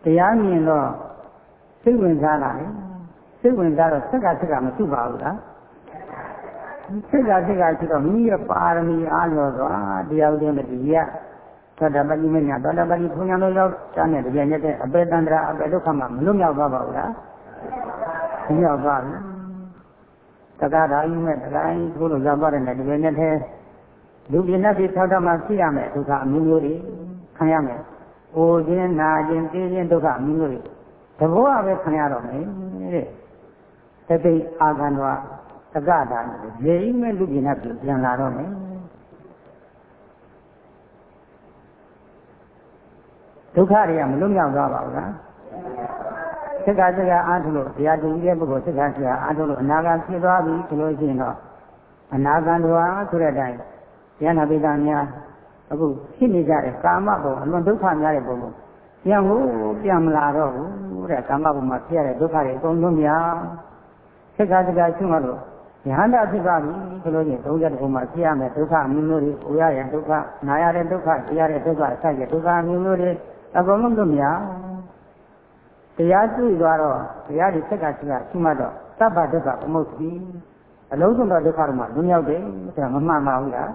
တရားမြင်တော့စိတ်ဝင်စားလာတယ် စိတ်ဝင်စားတော့ဆက်ကဆက်ကမစုပါဘူးလားဆက်ကဆက်ကရှိတော့မိမိရဲ့ပါရမီအားလျော်စွာတရားဥဒိမတိရသတ္တပတိမညာသောတပတိဘုညာတို့ရောက်တန်းတဲ့တပြည့်ညက်တဲ့အပေတန္တရာအပေဒုက္ခမှာမလွတ်မြောက်သွားပါဘူးလားမမြောက်သွားဘူးတက္ကရာယိမဲ့တက္ကရာယိထိုးလို့ရောက်သွားတဲ့တပြည့်ညက်တဲ့လူပြင်းတဲ့ဖြစ်ထောက်တမှဖြစ်ရမယ်ဒုက္ခအမျိုးမျိုးတွေခံရမယ်။အိုခြင်းနာခြင်းသိခြင်းဒုက္ခအမျိုးမျိုးတွေသဘောအပဲခံရတော့မယ်တဲ့။ တသိအာဂန္ဓဝသကတာရေဤမဲ့လူပြင်းတဲ့ပြန်လာတော့မယ်။ဒုက္ခတွေကမလွတ်မြောက်သွားပါဘူးလား။သက္ကသက္ကအားထုတ်လို့တရားတူကြီးတဲ့ပုဂ္ဂိုလ်သက္ကသက္ကအားထုတ်လို့အနာဂတ်ဖြစ်သွားပြီဆိုလို့ရှိရင်တော့အနာဂန္ဓဝဆိုတဲ့အတိုင်းဉာဏပိတာများအခုဖြစ်နေကြတဲ့ကာမဘုံအလွန်ဒုက္ခများတဲ့ဘုံကိုပြန်ဖို့ပြန်မလာတော့ဘူးတဲ့ကာမဘုံမှာဖြစ်ရတဲ့ဒုက္ခတွေအကုန်လုံးများ သက္ကသက္ကရှုမှတော့ဉာဏ်တဖြစ်ပါပြီဆိုလို့ရင်သုံးချက်ဘုံမှာဖြစ်ရမယ်ဒုက္ခမျိုးမျိုးတွေဥရရဒုက္ခနာရတဲ့ဒုက္ခသိရတဲ့ဒုက္ခဆက်ရဒုက္ခမျိုးမျိုးတွေအကုန်လုံးတို့များတရားတွေ့သွားတော့တရားတွေသက္ကသက္ကရှုမှတော့သဗ္ဗဒုက္ခအမုတ်ပြီအလုံးစုံသောဒုက္ခတွေမှာလွန်မြောက်တယ်ဆိုတာမမှန်ပါဘူးလား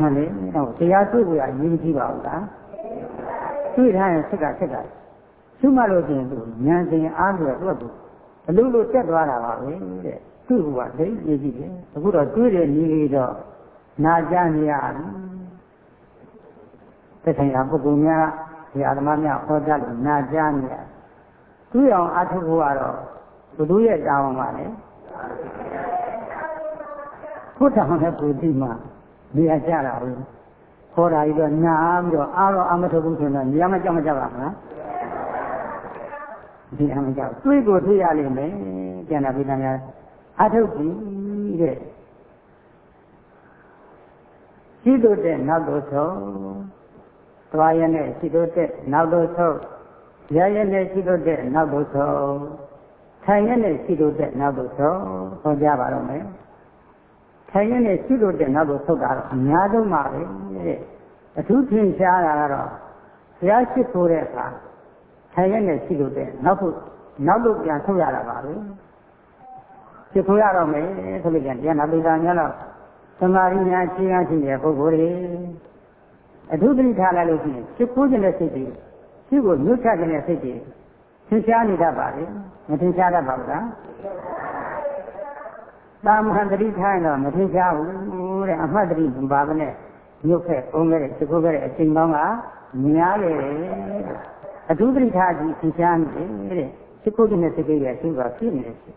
မှန်လေဟောတရားတွေ့ဖို့အရေးကြီးပါဘူးလားတွေ့ထားရင်ဆက်ကဆက်ကသူ့မလို့ကျင်သူဉာဏ်စဉ်အားလို့သူ့သူ အလုံးလို့တက်သွားတာပါပဲတဲ့သူ့ကသိရေးကြည့်တယ်အခုတော့တွေ့တဲ့နည်းလေးတော့နာကြနေရပြီသက်ဆိုင်ရာပုဂ္ဂိုလ်များဒီအာသမားများဟောတတ်လို့နာကြနေရသူ့အောင်အထုဖို့ကတော့ဘုသူရဲ့တာဝန်ပါလေဘုရားဟောတဲ့ပုတိမှာနေရာကြတာဘူးခေါ်တာကြီးတော့ညာပြီးတော့အားတော့အမထုတ်ဘူးဆိုတော့နေရာမကြောက်မကြပါဘူး ဒီအမကြောက်တွေးကိုတွေးရလိမ့်မယ်ကျန်တာပြည်သားများအထုတ်ပြီတဲ့ရှိတို့တဲ့နောက်တော့ဆုံးသွားရနဲ့ရှိတို့တဲ့နောက်တော့ဆုံးရရနဲ့ရှိတို့တဲ့နောက်တော့ဆုံးထိုင်ရနဲ့ရှိတို့တဲ့နောက်တော့ဆုံးဟောကြပါတော့မယ်ထိုင်ရင်းနဲ့ရှိလို့တဲ့နောက်ကိုဆုတ်တာတော့အများဆုံးပါပဲတဲ့အထူးထင်ရှားတာကတော့ဘုရားရှိခိုးတဲ့အခါ ထိုင်ရင်းနဲ့ရှိလို့တဲ့နောက်ဖို့နောက်လို့ပြန်ဆုတ်ရတာပါပဲရှိခိုးရတော့မယ်ဆိုလို့ပြန်ပြန်လာပိသာများတော့သမာဓိညာခြေခံရှိတဲ့ပုဂ္ဂိုလ်တွေအထူးသတိထားလိုက်လို့ရှိရင်ရှိခိုးခြင်းတဲ့စိတ်တွေရှိကိုညှို့ချခြင်းတဲ့စိတ်တွေသင်ရှားနေတတ်ပါလေမသင်ရှားတတ်ပါဘူးလားတာမန်တတိထားရင်တော့မထင်ရှားဘူးတဲ့အမှတ်တတိမပါဘဲနဲ့ညှုတ်ဖက်အုံးခဲ့တဲ့သခိုးခဲ့တဲ့အချိန်ပေါင်းကများလေ အထူးတတိထားကြည့်ထင်ရှားနေတယ်သခိုးခြင်းနဲ့သကိရအချင်းကဖြစ်နေတယ်ဖြစ်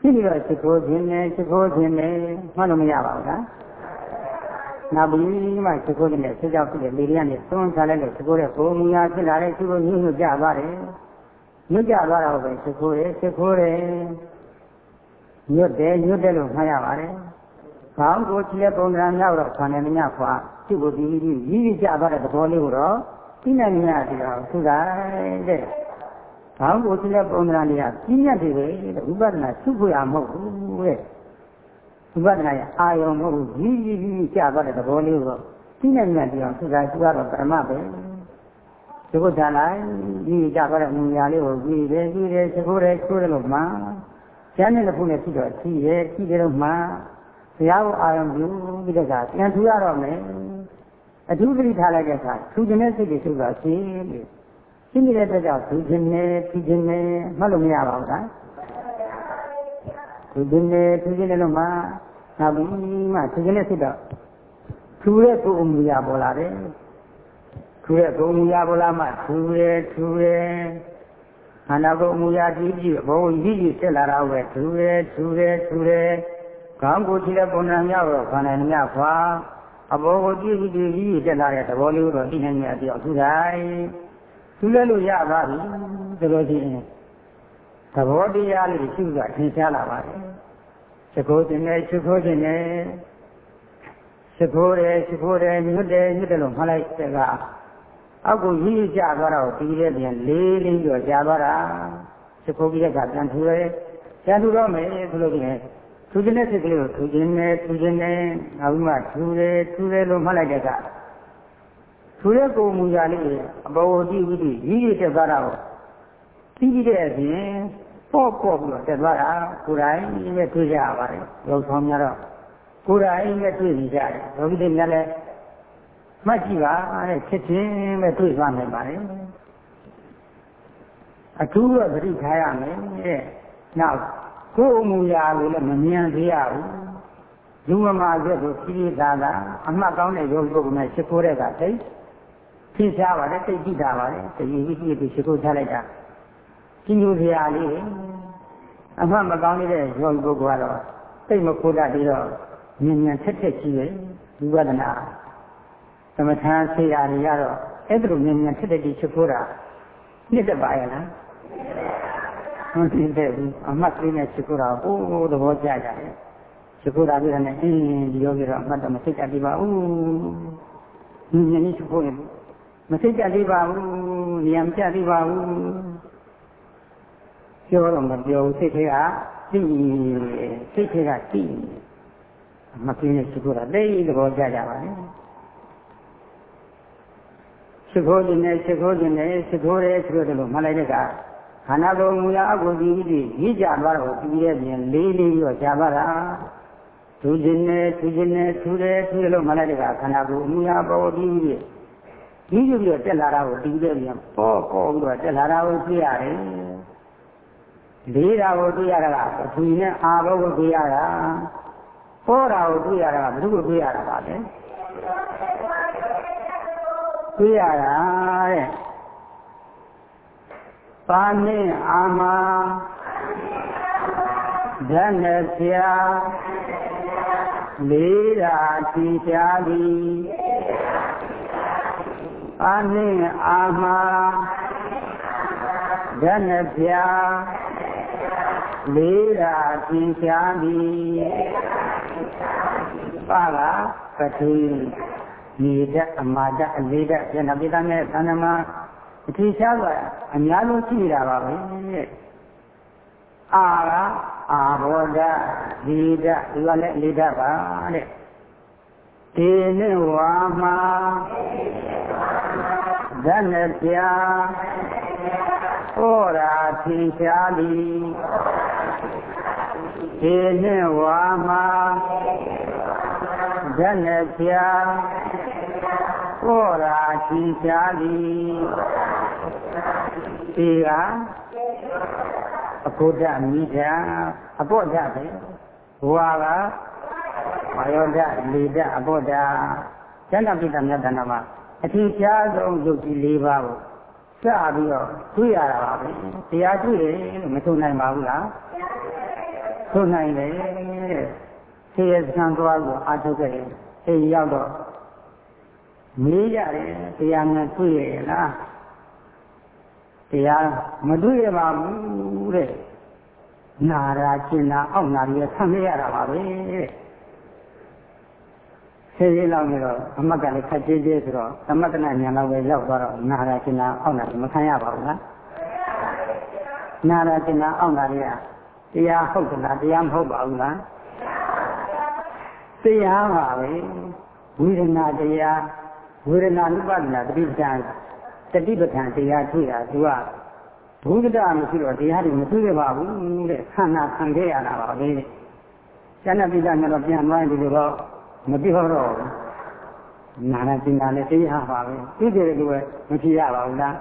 ပြီးတော့သခိုးခြင်းနဲ့သခိုးခြင်းနဲ့မှတ်လို့မရပါဘူးလားနောက်ပြီးမှသခိုးခြင်းနဲ့ဆက်ကြောက်ဖြစ်တဲ့လေတွေကနေသွန်းချလိုက်လို့သခိုးတဲ့ဘုံမူညာဖြစ်လာတဲ့သူကိုညှို့ညွတ်ကြသွားတယ်ညွတ်ကြသွားတော့ပဲသခိုးတယ်သခိုးတယ်ညွတ်တယ်ညွတ်တယ်လို့မှတ်ရပါတယ်ခေါင်းကိုချီတဲ့ပုံစံများတော့ခွန်နေမညခွာသူ့ကိုဒီဒီရည်ရည်ကြသွားတဲ့သဘောလေးကိုတော့ သိနိုင်မြတ်ဒီတော့သူကတဲ့ခေါင်းကိုချီတဲ့ပုံစံလေးကပြည့်ညတ်တွေပဲတဲ့ဥပဒနာသုဖို့ရမဟုတ်ဘူးတဲ့ဥပဒနာရဲ့အာယုံမဟုတ်ဘူးရည်ရည်ရည်ကြသွားတဲ့သဘောလေးကိုတော့သိနိုင်မြတ်ဒီတော့သူကသူကတော့ပရမပဲဒီကုသလိုက်ဒီကြသွားတဲ့မူရာလေးကိုကြည့်တယ်ကြည့်တယ်သခိုးတယ်ချိုးတယ်လို့မှကျမ်းတဲ့ခုနဲ့ဖြစ်တော့ကြည့်တယ်ကြည့်တယ်လို့မှဘုရားကိုအာရုံပြုပြီးတော့ကပြန်ထူရတော့မယ် အထူးသတိထားလိုက်တဲ့အခါထူခြင်းတဲ့စိတ်တွေရှိပါရှိလို့ရှိနေတဲ့အတွက်ကြောင့်ထူခြင်းနဲ့ထူခြင်းနဲ့မှတ်လို့မရပါဘူးလားထူခြင်းနဲ့ထူခြင်းနဲ့လို့မှနောက်ပြီးမှထူခြင်းနဲ့စိတ်တော့ထူတဲ့ကိုယ်အမှုရပေါ်လာတယ်ထူတဲ့ကိုယ်အမှုရပေါ်လာမှထူတယ်ထူတယ်ခန္ဓာကိုယ်အမှုရကြည့်ကြည့်ဘောကြီးကြီးဆက်လာတော့ပဲထူတယ်ထူတယ်ထူတယ်ခေါင်းကိုကြည့်တဲ့ပုံစံများတော့ခန္ဓာများခွာ အဘောကိုကြည့်ကြည့်ကြည့်ကြီးတက်လာတဲ့သဘောလေးကိုတော့သိနိုင်တဲ့အပြောက်သူတိုင်းသူလဲလို့ရပါပြီဒါလို့ရှိရင်သဘောတရားလေးရှိတာသင်ရှားလာပါတယ်သကိုးတင်နေသကိုးတင်နေသကိုးတယ်သကိုးတယ်ညွတ်တယ်ညွတ်တယ်လို့မှလိုက်တဲ့ကအောက်ကိုကြီးကြသွားတော့ဒီတဲ့ပြန်လေးလေးကျော်ကြာသွားတာသကိုးပြီးတဲ့ကပြန်ထူတယ်ပြန်ထူတော့မယ်ဆိုလို့ရှိရင် ထူခြင်းတဲ့စိတ်ကလေးကိုထူခြင်းနဲ့ထူခြင်းနဲ့နောက်ပြီးမှထူတယ်ထူတယ်လို့မှတ်လိုက်တဲ့ကထူတဲ့ကိုယ်မူရာလေးအပေါ်ကိုကြည့်ပြီးကြီးကြီးတက်သွားတာကိုပြီးပြီးတဲ့အပြင်ပေါ့ပေါ့ပြီးတော့တက်သွားတာကိုယ်တိုင်နဲ့တွေ့ကြရပါတယ်ရုပ်ဆောင်များတော့ကိုယ်တိုင်နဲ့တွေ့နေကြတယ်ယောဂီတွေများလည်းမှတ်ကြည့်ပါတဲ့ဖြစ်ချင်းပဲတွေ့သွားနိုင်ပါတယ်အထူးတော့သတိထားရမယ်တဲ့နောက် ကိုယ်အမူအရာကိုလည်းမမြင်သေးရဘူးလူမမာချက်ကိုဖြည်းဖြည်းသာသာအမှတ်ကောင်းတဲ့ယောဂီပုဂ္ဂိုလ်နဲ့ရှိခိုးတဲ့ကတိတ်ဖြည့်ရှားပါတယ်တိတ်ကြည့်တာပါတယ်တည်ပြီးပြီးပြီးရှိခိုးချလိုက်တာကြီးညိုစရာလေးအမှတ်မကောင်းတဲ့ယောဂီပုဂ္ဂိုလ်ကတော့တိတ်မခိုးတတ်ပြီးတော့မြင်မြန်ထက်ထက်ကြီးပဲဝိပဿနာသမထဆရာတွေကတော့အဲ့ဒါလိုမြင်မြန်ထက်ထက်ကြီးရှိခိုးတာနှစ်သက်ပါရဲ့လား မသိတဲ့ဘူးအမှတ်ကလေးနဲ့ရှိခိုးတာဟိုးသဘောကျကြတယ်ရှိခိုးတာပြီးတော့လည်းအင်းဒီယောဂီတော့အမှတ်တော့မသိတတ်သေးပါဘူးဉာဏ်ကြီးရှိခိုးရင်မသိကြသေးပါဘူးဉာဏ်မကြသေးပါဘူးပြောတော့မပြောဘူးစိတ်ထဲကသိစိတ်ထဲကသိမကင်းတဲ့ရှိခိုးတာသိသဘောကျကြပါလေရှိခိုးခြင်းနဲ့ရှိခိုးခြင်းနဲ့ရှိခိုးတယ်ဆိုတော့မှလိုက်တဲ့က ခန္ဓာကိုယ်မူရအကုန်ပြီးပြီးရည်ကြသွားတော့ပြီးတဲ့ပြင်လေးလေးရောကြာပါတာသူခြင်းနဲ့သူခြင်းနဲ့သူတယ်သူတယ်လို့မှလိုက်တဲ့ကခန္ဓာကိုယ်မူရပေါ်ပြီးပြီးကြီးကြီးပြီးတော့တက်လာတာကိုပြီးတဲ့ပြင်ပေါ်ပေါ်ပြီးတော့တက်လာတာကိုသိရတယ်လေးတာကိုတွေ့ရတာကပထဝီနဲ့အာဘောကိုတွေ့ရတာပေါ်တာကိုတွေ့ရတာကဘယ်သူကိုတွေ့ရတာပါလဲတွေ့ရတာတဲ့ ပါနှင်းအာမဓာတ်နဲ့ဆရာလေးတာထင်ရှားသည်ပါနှင်းအာမဓာတ်နဲ့ဆရာလေးတာထင်ရှားသည်ပါကပတိမြေဓာတ်အမာဓာတ်အလေးဓာတ်ပြန်ပိသနဲ့သန္ဓမာ အထင်ရှားသွားအများဆုံးရှိနေတာပါပဲတဲ့အာကအာဘောဓဒီဓဒီကလည်းလေးဓပါတဲ့ဒီနဲ့ဝါမှာဓာတ်နဲ့ပြာဟောရာထင်ရှားသည်ဒီနဲ့ဝါမှာဓာတ်နဲ့ပြာ ဟောရာထင်ရှားသည်ဒီကအကုဒ္ဒမိဓာအပောဓပဲဘဝကမယောဓလေဓအပောဓကျန်တဲ့ပိဋကမြတ်တဏမှာအထင်ရှားဆုံးယုတ်ကြီး၄ပါးကိုစပြီးတော့တွေ့ရတာပါပဲတရားတွေ့တယ်လို့မထုံနိုင်ပါဘူးလားထုံနိုင်တယ်တဲ့ဆေးရစံသွားကိုအားထုတ်ခဲ့ရင်ဆေးရောက်တော့ မေးရတယ်တရားနဲ့တွေ့ရလားတရားမတွေ့ရပါဘူးတဲ့နာရာကျင်နာအောက်နာရဆံရရတာပါပဲတဲ့ဆေးရည်လောက်နေတော့အမတ်ကလည်းခက်သေးသေးဆိုတော့သမတနာညာလောက်ပဲရောက်သွားတော့နာရာကျင်နာအောက်နာမခံရပါဘူးလားနာရာကျင်နာအောက်နာတွေကတရားဟုတ်သလားတရားမဟုတ်ပါဘူးလားတရားပါပဲဝိရဏတရား ဝေဒနာနုပါဒနာတတိပ္ပံတတိပဋ္ဌာန်တရားတွေ့တာသူကဘုဒ္ဓမရှိတော့တရားတွေမတွေ့ရပါဘူးတဲ့ခန္ဓာခံခဲ့ရတာပါပဲကျန်တဲ့ပိဋကနဲ့တော့ပြန်သွားရင်ဒီလိုတော့မပြောတော့ဘူးနာနာတင်တာလည်းတရားပါပဲသိကြတယ်လို့ပဲမဖြစ်ရပါဘူးလား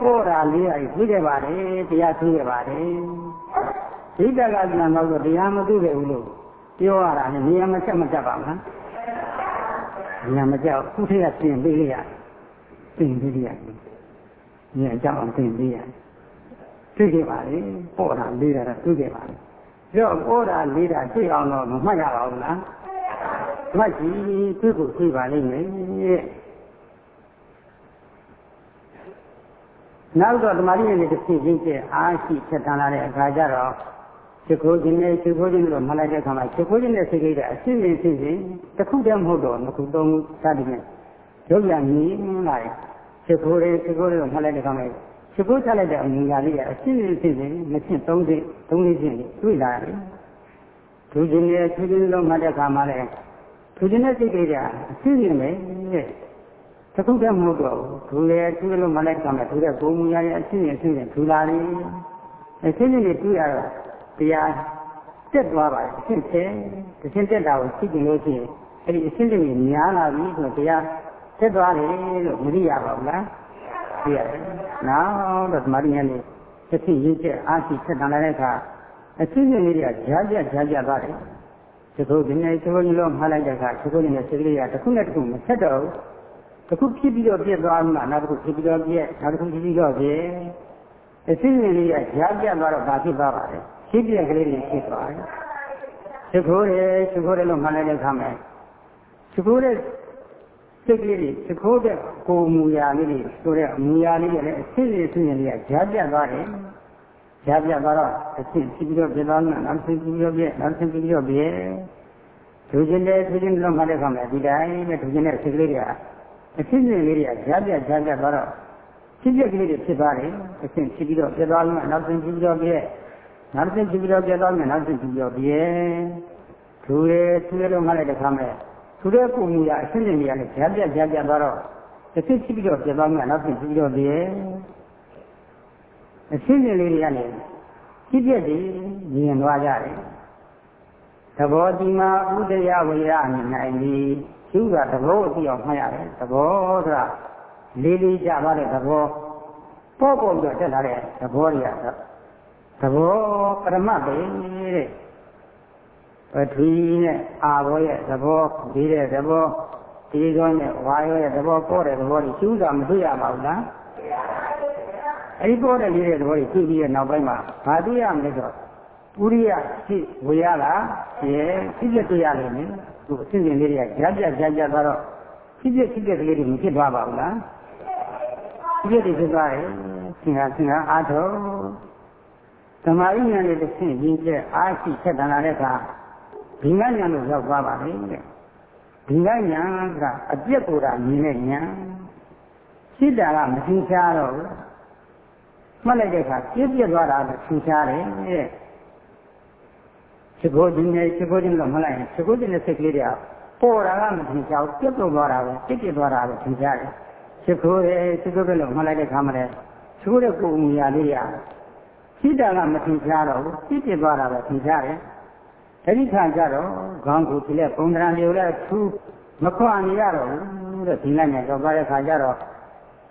ဟောတာလေးရသိကြပါတယ်တရားသိကြပါတယ်ဒီတက်ကပြန်တော့တရားမသိခဲ့ဘူးလို့ပြောရတာနဲ့နေရာမချက်မတတ်ပါမလား နေရာမချက်ခုထက်ကပြင်ပေးလိုက်ရပြင်ပေးလိုက်ရနေရာကြောက်အောင်ပြင်ပေးရသိကြပါလေဟောတာလေးရတာသိကြပါလေပြောဟောတာလေးတာသိအောင်တော့မမှတ်ရပါဘူးလားမှတ်ကြည့်သိဖို့သိပါလိမ့်မယ်နောက်တော့ဓမ္မရည်နဲ့တစ်ဖြစ်ချင်းကျအားရှိဆက်ထန်လာတဲ့အခါကျတော့ ချက်ခိုးခြင်းနဲ့ချက်ခိုးခြင်းလို့မှလိုက်တဲ့အခါမှာချက်ခိုးခြင်းနဲ့စိတ်ကိတဲ့အရှင်းရှင်းရှင်းရှင်းတစ်ခုတည်းမဟုတ်တော့နှစ်ခုသုံးခုစသည်ဖြင့်ရုပ်ရမြင်လာတယ်ချက်ခိုးတယ်ချက်ခိုးတယ်လို့မှလိုက်တဲ့အခါမှာချက်ခိုးချလိုက်တဲ့အမြင်ကလေးကအရှင်းရှင်းရှင်းရှင်းမရှင်းသုံးစိသုံးလေးရှင်းတွေ့လာတယ်သူခြင်းနဲ့သူခြင်းလို့မှတ်တဲ့အခါမှာလည်းသူခြင်းနဲ့စိတ်ကိတဲ့အရှင်းရှင်းပဲတဲ့တခုတည်းမဟုတ်တော့ဘူးသူလည်းသူလည်းမလိုက်ကြမယ်သူလည်းကိုယ်မူရရဲ့အရှင်းအရှင်းထူလာတယ်အရှင်းရှင်းတွေတွေ့ရတော့ တရားတက်သွားပါအရှင်းသေးတစ်ရှင်းတက်တာကိုသိကြလို့ရှိရင်အဲ့ဒီအရှင်းတွေများလာပြီဆိုတော့တရားတက်သွားတယ်လို့မသိရပါဘူးလားသိရတယ်နောက်တော့ဓမ္မရင်းနဲ့တစ်ဖြစ်ရင်းချက်အားရှိဆက်တန်လာတဲ့အခါအရှင်းတွေတွေကကြားကြကြားကြသွားတယ်ဒီကုဒီနေ့ချိုးကြီးလုံးမှားလိုက်တဲ့အခါချိုးကြီးနဲ့စိတ်ကလေးကတစ်ခုနဲ့တစ်ခုမဆက်တော့ဘူးတစ်ခုဖြစ်ပြီးတော့ပြည့်သွားမှနောက်တစ်ခုဖြစ်ပြီးတော့ပြည့်နောက်တစ်ခုဖြစ်ပြီးတော့ပြည့်အစိမ့်လေးကကြားပြသွားတော့ဘာဖြစ်သွားပါလဲ ဖြစ်ပြက်ကလေးတွေဖြစ်သွားတယ်သခိုးတယ်သခိုးတယ်လို့မှတ်လိုက်တဲ့အခါမှာသခိုးတဲ့စိတ်ကလေးတွေသခိုးတဲ့ကိုမူရာလေးတွေဆိုတဲ့အမူရာလေးတွေလည်းအစိမ့်လေးအစိမ့်လေးကကြားပြသွားတယ်ကြားပြသွားတော့အစိမ့်ဖြစ်ပြီးတော့ပြသွားမှနောက်ဆင်းပြီးတော့ပြနောက်ဆင်းပြီးတော့ပြဒုချင်းတဲ့ဒုချင်းလုံးမှတ်တဲ့အခါမှာဒီတိုင်းနဲ့ဒုချင်းတဲ့စိတ်ကလေးတွေကအဖြစ်အပျက်လေးတွေကကြားပြကြားပြသွားတော့ဖြစ်ပျက်ကလေးတွေဖြစ်သွားတယ်အဖြစ်ဖြစ်ပြီးတော့ပြသွားလို့နောက်ဆုံးဖြစ်ပြီးတော့ပြည့် နောက်ဆုံးဖြစ်ပြီးတော့ပြသွားမယ်နောက်ဆုံးဖြစ်ပြီးတော့ပြည့်သူရဲသူရဲလို့မှလည်းတစ်ခါမဲ့သူရဲကိုမူရအဖြစ်အပျက်တွေကလည်းကြားပြကြားပြသွားတော့အဖြစ်ဖြစ်ပြီးတော့ပြသွားမယ်နောက်ဆုံးဖြစ်ပြီးတော့ပြည့်အဖြစ်အပျက်လေးတွေကလည်းဖြစ်ပျက်တွေမြင်သွားကြတယ်သဘောဒီမှာဥဒယဝေရနိုင်ပြီးသူကသဘောအသိအောင်မှတ်ရတယ်သဘောဆိုတာလေးလေးကြသွားတဲ့သဘောပေါ့ပေါ့ပြီးတော့တက်လာတဲ့သဘောတွေကသ ဘောပရမတ်ပဲတဲ့ပထဝီနဲ့အာဘောရဲ့သဘောဒီတဲ့သဘောဒီကောနဲ့ဝါရောရဲ့သဘောပေါ်တဲ့သဘောတွေကျူးတာမတွေ့ရပါဘူးလားအဲဒီပေါ်တဲ့လေးတဲ့သဘောတွေကြည့်ပြီးတဲ့နောက်ပိုင်းမှာဘာတွေ့ရမလဲဆိုတော့ပုရိယရှိဝေရတာရဲ့ဖြစ်ဖြစ်တွေ့ရလိမ့်မယ်သူအစဉ်စဉ်လေးတွေကကြားပြကြားပြသွားတော့ဖြစ်ဖြစ်ဖြစ်ဖြစ်ကလေးတွေမဖြစ်သွားပါဘူးလားဖြစ်ဖြစ်တွေဖြစ်သွားတယ်သင်္ဃသင်္ဃအားထုတ် သမာဓိဉာဏ်လေးတစ်ဆင့်ရင်းကျက်အားရှိဆက်တန်လာတဲ့အခါဒီငါဉာဏ်လို့ရောက်သွားပါလေတဲ့ဒီငါဉာဏ်ကအပြက်ကိုယ်တာမြင်တဲ့ဉာဏ်စိတ်ဓာတ်ကမသင်ရှားတော့ဘူးမှတ်လိုက်တဲ့အခါပြည့်ပြည့်သွားတာလည်းသင်ရှားတယ်တဲ့သဘောချင်းနဲ့သဘောချင်းတော့မလိုက်ရင်သဘောချင်းနဲ့စိတ်ကလေးတွေကပေါ်တာကမထင်ရှားဘူးပြတ်သွားတာပဲတိတ်ပြသွားတာပဲထင်ရှားတယ်သဘောရဲ့သဘောပဲလို့မှလိုက်တဲ့ခါမှလည်းသဘောတဲ့ကိုယ်မူရာလေးရ စိတ်တာကမထင်ရှားတော့ဘူးတိတ်ပြသွားတာပဲထင်ရှားတယ်အဲဒီခါကျတော့ခေါင်းကိုကြည့်လက်ပုံသဏ္ဍာန်မျိုးလဲသူမခွာနေရတော့ဘူးတဲ့ဒီလိုက်နဲ့တော့သွားတဲ့ခါကျတော့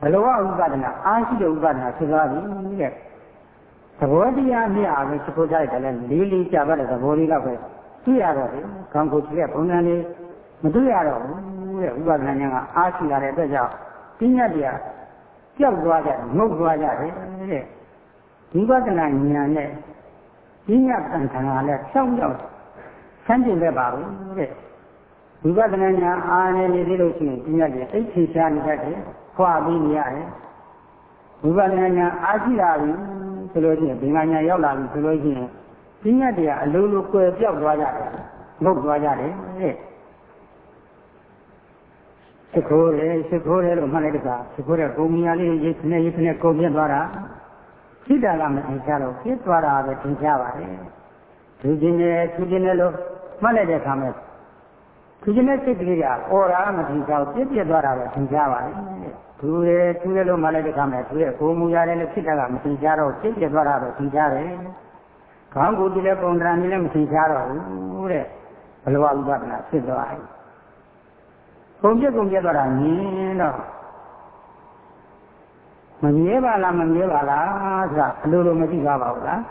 ဘလောဥပဒနာအာရှိတဲ့ဥပဒနာဖြစ်သွားပြီတဲ့သဘောတရားမြအားပဲသဘောထားတယ်လည်းလေးလေးကြပါတဲ့သဘောလေးတော့ပဲတွေ့ရတော့တယ်ခေါင်းကိုကြည့်တဲ့ပုံစံလေးမတွေ့ရတော့ဘူးတဲ့ဥပဒနာဉာဏ်ကအားရှိလာတဲ့အတွက်ကြောင့်ပညာတရားကြောက်သွားကြတယ်ငုတ်သွားကြတယ်တဲ့ ဝိပဿနာဉာဏ်နဲ့ပညာတန်ခါကလည်းဖြောင်းဖြောင်းဆန်းကျင်တဲ့ပါဘူးတဲ့ဝိပဿနာဉာဏ်အားနဲ့နေသေးလို့ရှိရင်ပညာတရားအိတ်ချရှားနေတတ်တယ်ခွာပြီးနေရတယ်ဝိပဿနာဉာဏ်အားရှိလာပြီဆိုလို့ရှိရင်ဘင်္ဂညာရောက်လာပြီဆိုလို့ရှိရင်ပညာတရားအလုံးလုံးကွယ်ပြောက်သွားကြတယ်ငုတ်သွားကြတယ်တဲ့ရှိခိုးတယ်ရှိခိုးတယ်လို့မှတ်လိုက်တဲ့အခါရှိခိုးတဲ့ကိုမီယာလေးရိတ်ခနဲ့ရိတ်ခနဲ့ကုန်ပြတ်သွားတာ ဖြစ်တာကမထင်ရှားတော့ဖြစ်သွားတာပဲထင်ရှားပါတယ်သူချင်းနဲ့သူချင်းနဲ့လို့မှတ်လိုက်တဲ့အခါမှာသူချင်းနဲ့စိတ်ကလေးကအော်တာမထင်ရှားပြည့်ပြည့်သွားတာပဲထင်ရှားပါတယ်သူရဲ့သူရဲ့လို့မှတ်လိုက်တဲ့အခါမှာသူရဲ့ကိုမူရတယ်လို့ဖြစ်တာကမထင်ရှားတော့ပြည့်ပြည့်သွားတာပဲထင်ရှားတယ်ခေါင်းကိုယ်တည်းလည်းပုံတရာနည်းလည်းမထင်ရှားတော့ဘူးတဲ့ဘလဝဥပဒနာဖြစ်သွားတယ်ပုံပြက်ပုံပြက်သွားတာမြင်တော့ မမြဲပါလားမမြဲပါလားဆိုတာအလိုလိုမသိပါဘူးလား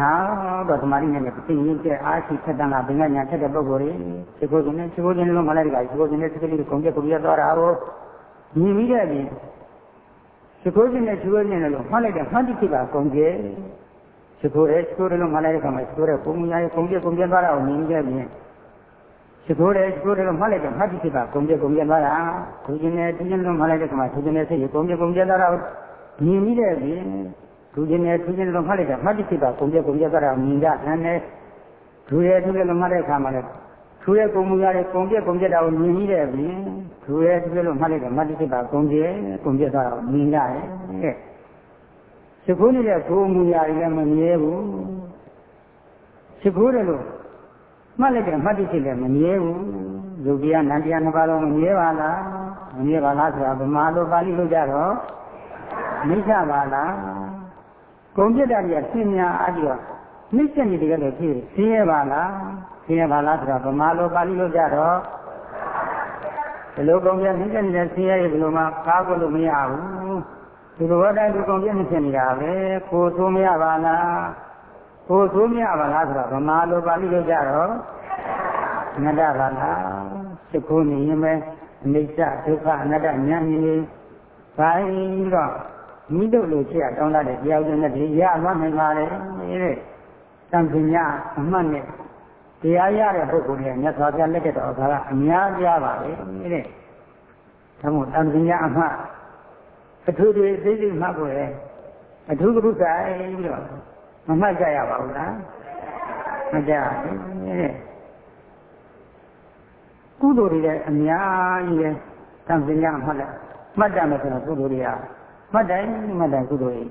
နောက်တော့သမာဓိနဲ့ပြင်းရင်တဲ့အားရှိထက်တန်းလာဘင်္ဂညာထက်တဲ့ပုဂ္ဂိုလ်တွေဒီကိုယ်ကနေဒီကိုယ်ကနေလုံးမလိုက်တကဒီကိုယ်ကနေစကလေးကိုကုန်ပြက်ကုန်ပြက်သွားတာကိုမြင်ပြီးတဲ့ပြင်ဒီကိုယ်ကနေဒီကိုယ်ကနေလုံးမှတ်လိုက်တဲ့မှတ်တိဖြစ်တာကုန်ကျဲဒီကိုယ်ရဲ့ဒီကိုယ်လုံးမလိုက်တဲ့ခါမှာဒီကိုယ်ရဲ့ပုံညာရဲ့ကုန်ပြက်ကုန်ပြက်သွားတာကိုမြင်ပြီးတဲ့ပြင် ရှိခိုးတယ်ရှိခိုးတယ်လို့မှတ်လိုက်တော့မှတ်ပြီးဖြစ်တာကုန်ပြကုန်ပြသွားတာသူချင်းနဲ့သူချင်းလို့မှတ်လိုက်တဲ့ခါမှာသူချင်းနဲ့စိတ်ကုန်ပြကုန်ပြသွားတာမြင်ပြီးတဲ့ပြင်သူချင်းနဲ့သူချင်းလို့မှတ်လိုက်တော့မှတ်ပြီးဖြစ်တာကုန်ပြကုန်ပြသွားတာမြင်ကြတယ်နဲ့သူရဲ့သူရဲ့လို့မှတ်တဲ့ခါမှာလည်းသူရဲ့ကုန်မှုရတဲ့ကုန်ပြကုန်ပြတာကိုမြင်ပြီးတဲ့ပြင်သူရဲ့သူရဲ့လို့မှတ်လိုက်တော့မှတ်ပြီးဖြစ်တာကုန်ပြကုန်ပြသွားတာကိုမြင်ကြတယ်တဲ့ရှိခိုးနေတဲ့ကိုယ်မူရာတွေလည်းမမြဲဘူးရှိခိုးတယ်လို့ မှတ်လိုက်တယ်မှတ်တိစိတ်လည်းမမြဲဘူးယုတ်တရားနန္တရားနှစ်ပါးလုံးမမြဲပါလားမမြဲပါလားဆိုတာဗမာလိုပါဠိလိုကြတော့မိစ္ဆပါလားဂုံပြတ်တာတွေကသိများအကြည့်တော့မိစ္ဆနေတကယ်လို့ဖြစ်သိရပါလားသိရပါလားဆိုတာဗမာလိုပါဠိလိုကြတော့ဒီလိုကုံပြမိစ္ဆနေတဲ့သိရရဲ့ဘယ်လိုမှကားဖို့လို့မရဘူးဒီလိုတိုင်းဒီကုံပြနေဖြစ်နေတာပဲကိုသိုးမရပါလား ကိုသိုးမြပါလားဆိုတော့ဗမာလိုပါဠိလိုကြတော့နတ္တပါလားစိတ်ကိုနေရင်ပဲအနိစ္စဒုက္ခအနတ္တဉာဏ်မြင်နေပိုင်းတော့မိတို့လိုဖြစ်တောင်းတတဲ့တရားဥဒနဲ့ဒီရမှနိုင်ပါလေတဲ့သံပညာအမှတ်နဲ့တရားရတဲ့ပုဂ္ဂိုလ်တွေမြတ်စွာဘုရားလက်ထက်တော်ကအများကြားပါလေတဲ့ဒါမို့သံပညာအမှတ်အထူးတွေသိသိမှတ်ဖို့လေအထူးကရုဆိုင်ပြီးတော့ မမှတ်ကြရပါဘူးလားမကြဘူးကုသိုလ်တွေလည်းအများကြီးပဲသံပညာမှတ်လိုက်မှတ်တယ်မယ်ဆိုတော့ကုသိုလ်တွေကမှတ်တယ်မှတ်တယ်ကုသိုလ်တွေ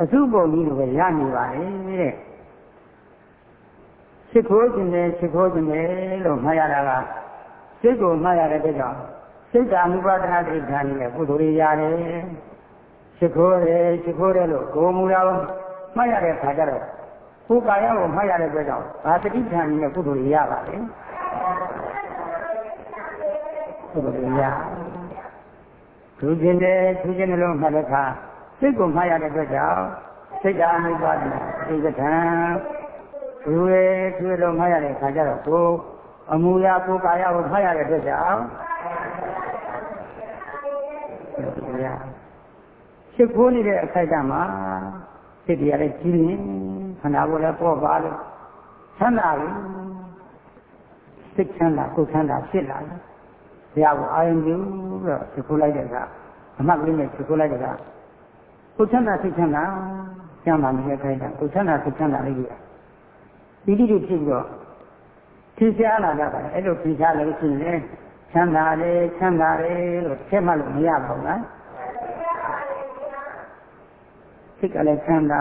အစုပုံကြီးလိုပဲရနေပါလေတဲ့စိတ်ခိုးခြင်းနဲ့စိတ်ခိုးခြင်းနဲ့လို့မှတ်ရတာကစိတ်ကိုမှတ်ရတဲ့အတွက်ကြောင့်စိတ်ကအနုပါဒနာတိဋ္ဌာန်နဲ့ကုသိုလ်တွေရတယ်စိတ်ခိုးတယ်စိတ်ခိုးတယ်လို့ကိုယ်မူရာ မှတ်ရတဲ့ခါကျတော့ကိုယ်ကာယကိုမှတ်ရတဲ့အတွက်ကြောင့်ဘာတတိဌာန်နဲ့ကုသိုလ်တွေရပါလေကုသိုလ်တွေရသူချင်းတဲ့သူချင်းနှလုံးမှတ်တဲ့အခါစိတ်ကိုမှတ်ရတဲ့အတွက်ကြောင့်စိတ်ကအနုပါဒနာဧကထံသူရဲ့သူရဲ့လုံးမှတ်ရတဲ့အခါကျတော့ကိုယ်အမူအရာကိုယ်ကာယကိုမှတ်ရတဲ့အတွက်ကြောင့်ရှစ်ခိုးနေတဲ့အခိုက်အတန့်မှာ စိတ်တရားလည်းကြီးရင်ခန္ဓာကိုယ်လည်းပေါ့ပါလို့ချမ်းသာပြီစိတ်ချမ်းသာကိုယ်ချမ်းသာဖြစ်လာတယ်ဘုရားကိုအာရုံပြုတော့ရှင်းခိုးလိုက်တဲ့ကအမှတ်ကလေးနဲ့ရှင်းခိုးလိုက်တဲ့ကကိုယ်ချမ်းသာစိတ်ချမ်းသာကျမ်းပါနေတဲ့ခိုင်းတာကိုယ်ချမ်းသာစိတ်ချမ်းသာလေးကြီးဒီတိတိဖြစ်ပြီးတော့ထင်ရှားလာကြပါတယ်အဲ့လိုထင်ရှားလို့ရှိရင်ချမ်းသာတယ်ချမ်းသာတယ်လို့ထည့်မှလို့မရပါဘူးလား စိတ်ကလည်းချမ်းသာ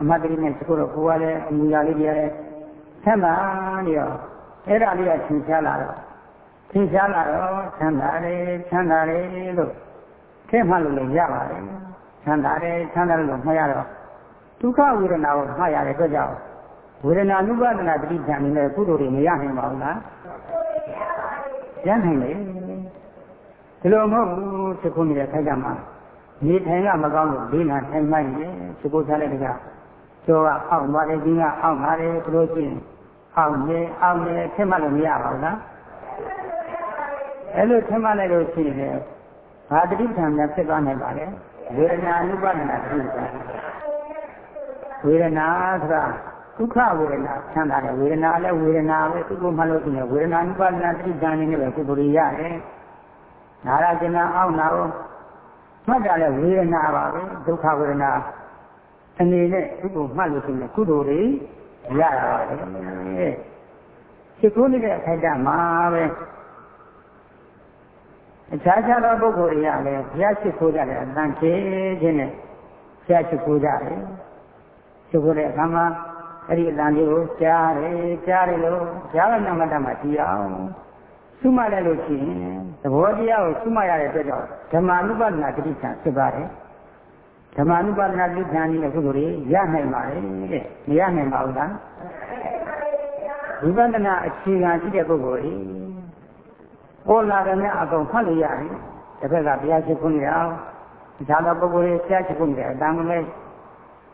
အမတ်တရီနဲ့စကုတော့ကိုယ်ကလည်းအမူအရာလေးကြီးရတယ်ချမ်းသာနေရောအဲ့ဒါလေးကသင်ရှားလာတော့သင်ရှားလာတော့ချမ်းသာတယ်ချမ်းသာတယ်လို့ထဲမှလို့လည်းရပါတယ်ချမ်းသာတယ်ချမ်းသာတယ်လို့မှတ်ရတော့ဒုက္ခဝေဒနာကိုမှတ်ရတဲ့အတွက်ကြောင့်ဝေဒနာနုပါဒနာတတိဉာဏ်နဲ့ကုသိုလ်တွေမရနိုင်ပါဘူးလားရနိုင်တယ်ဒီလိုမဟုတ်ဘူးစကုနေတဲ့ခိုက်ကြမှာ နေထိုင်ကမကောင်းလို့လေးနာထိုင်မှရင်စကုစားတဲ့တကကျောကအောက်သွားတယ်ကြီးကအောက်ပါတယ်ဘလို့ရှိရင်အောက်နေအောက်နေထင်မှလို့မရပါဘူးလားအဲ့လိုထင်မှလိုက်လို့ရှိရင်ဘာတတိပ္ပံများဖြစ်သွားနိုင်ပါလဲဝေဒနာအနုပါဒနာတတိပ္ပံဝေဒနာဆိုတာဒုက္ခဝေဒနာချမ်းသာတယ်ဝေဒနာလည်းဝေဒနာပဲသူ့ကိုမှလို့ရှိရင်ဝေဒနာအနုပါဒနာတတိပ္ပံနေနဲ့ပဲကုသိုလ်ရတယ်နာရကျင်နာအောက်နာကို မှတ်တာလည်းဝေဒနာပါပဲဒုက္ခဝေဒနာအနေနဲ့သူ့ကိုမှတ်လို့ရှိရင်ကုသိုလ်တွေရတာပါပဲစိတ်ကိုးနေတဲ့အခိုက်အတန့်မှာပဲအခြားခြားသောပုဂ္ဂိုလ်တွေကလည်းဘုရားရှိခိုးကြတယ်အတန်ကျေခြင်းနဲ့ဘုရားရှိခိုးကြတယ်ရှိခိုးတဲ့အခါမှာအဲ့ဒီအတန်လေးကိုကြားတယ်ကြားတယ်လို့ကြားရမယ့်မတ္တမှာကြည့်အောင် သုမလည်းလို့ရှိရင်သဘောတရားကိုသုမရတဲ့အတွက်ကြောင့်ဓမ္မ ानु ပါဒနာတတိချံဖြစ်ပါတယ်ဓမ္မ ानु ပါဒနာတတိချံနည်းနဲ့ကုသိုလ်တွေရနိုင်ပါတယ်တဲ့မရနိုင်ပါဘူးလားဝိပဿနာအခြေခံရှိတဲ့ပုဂ္ဂိုလ်ကြီးပေါ်လာတယ်နဲ့အကုန်ဖတ်လို့ရတယ်တစ်ဖက်ကဘုရားရှိခိုးနေအောင်တခြားသောပုဂ္ဂိုလ်တွေဆရာရှိခိုးနေတယ်အတန်ကလေး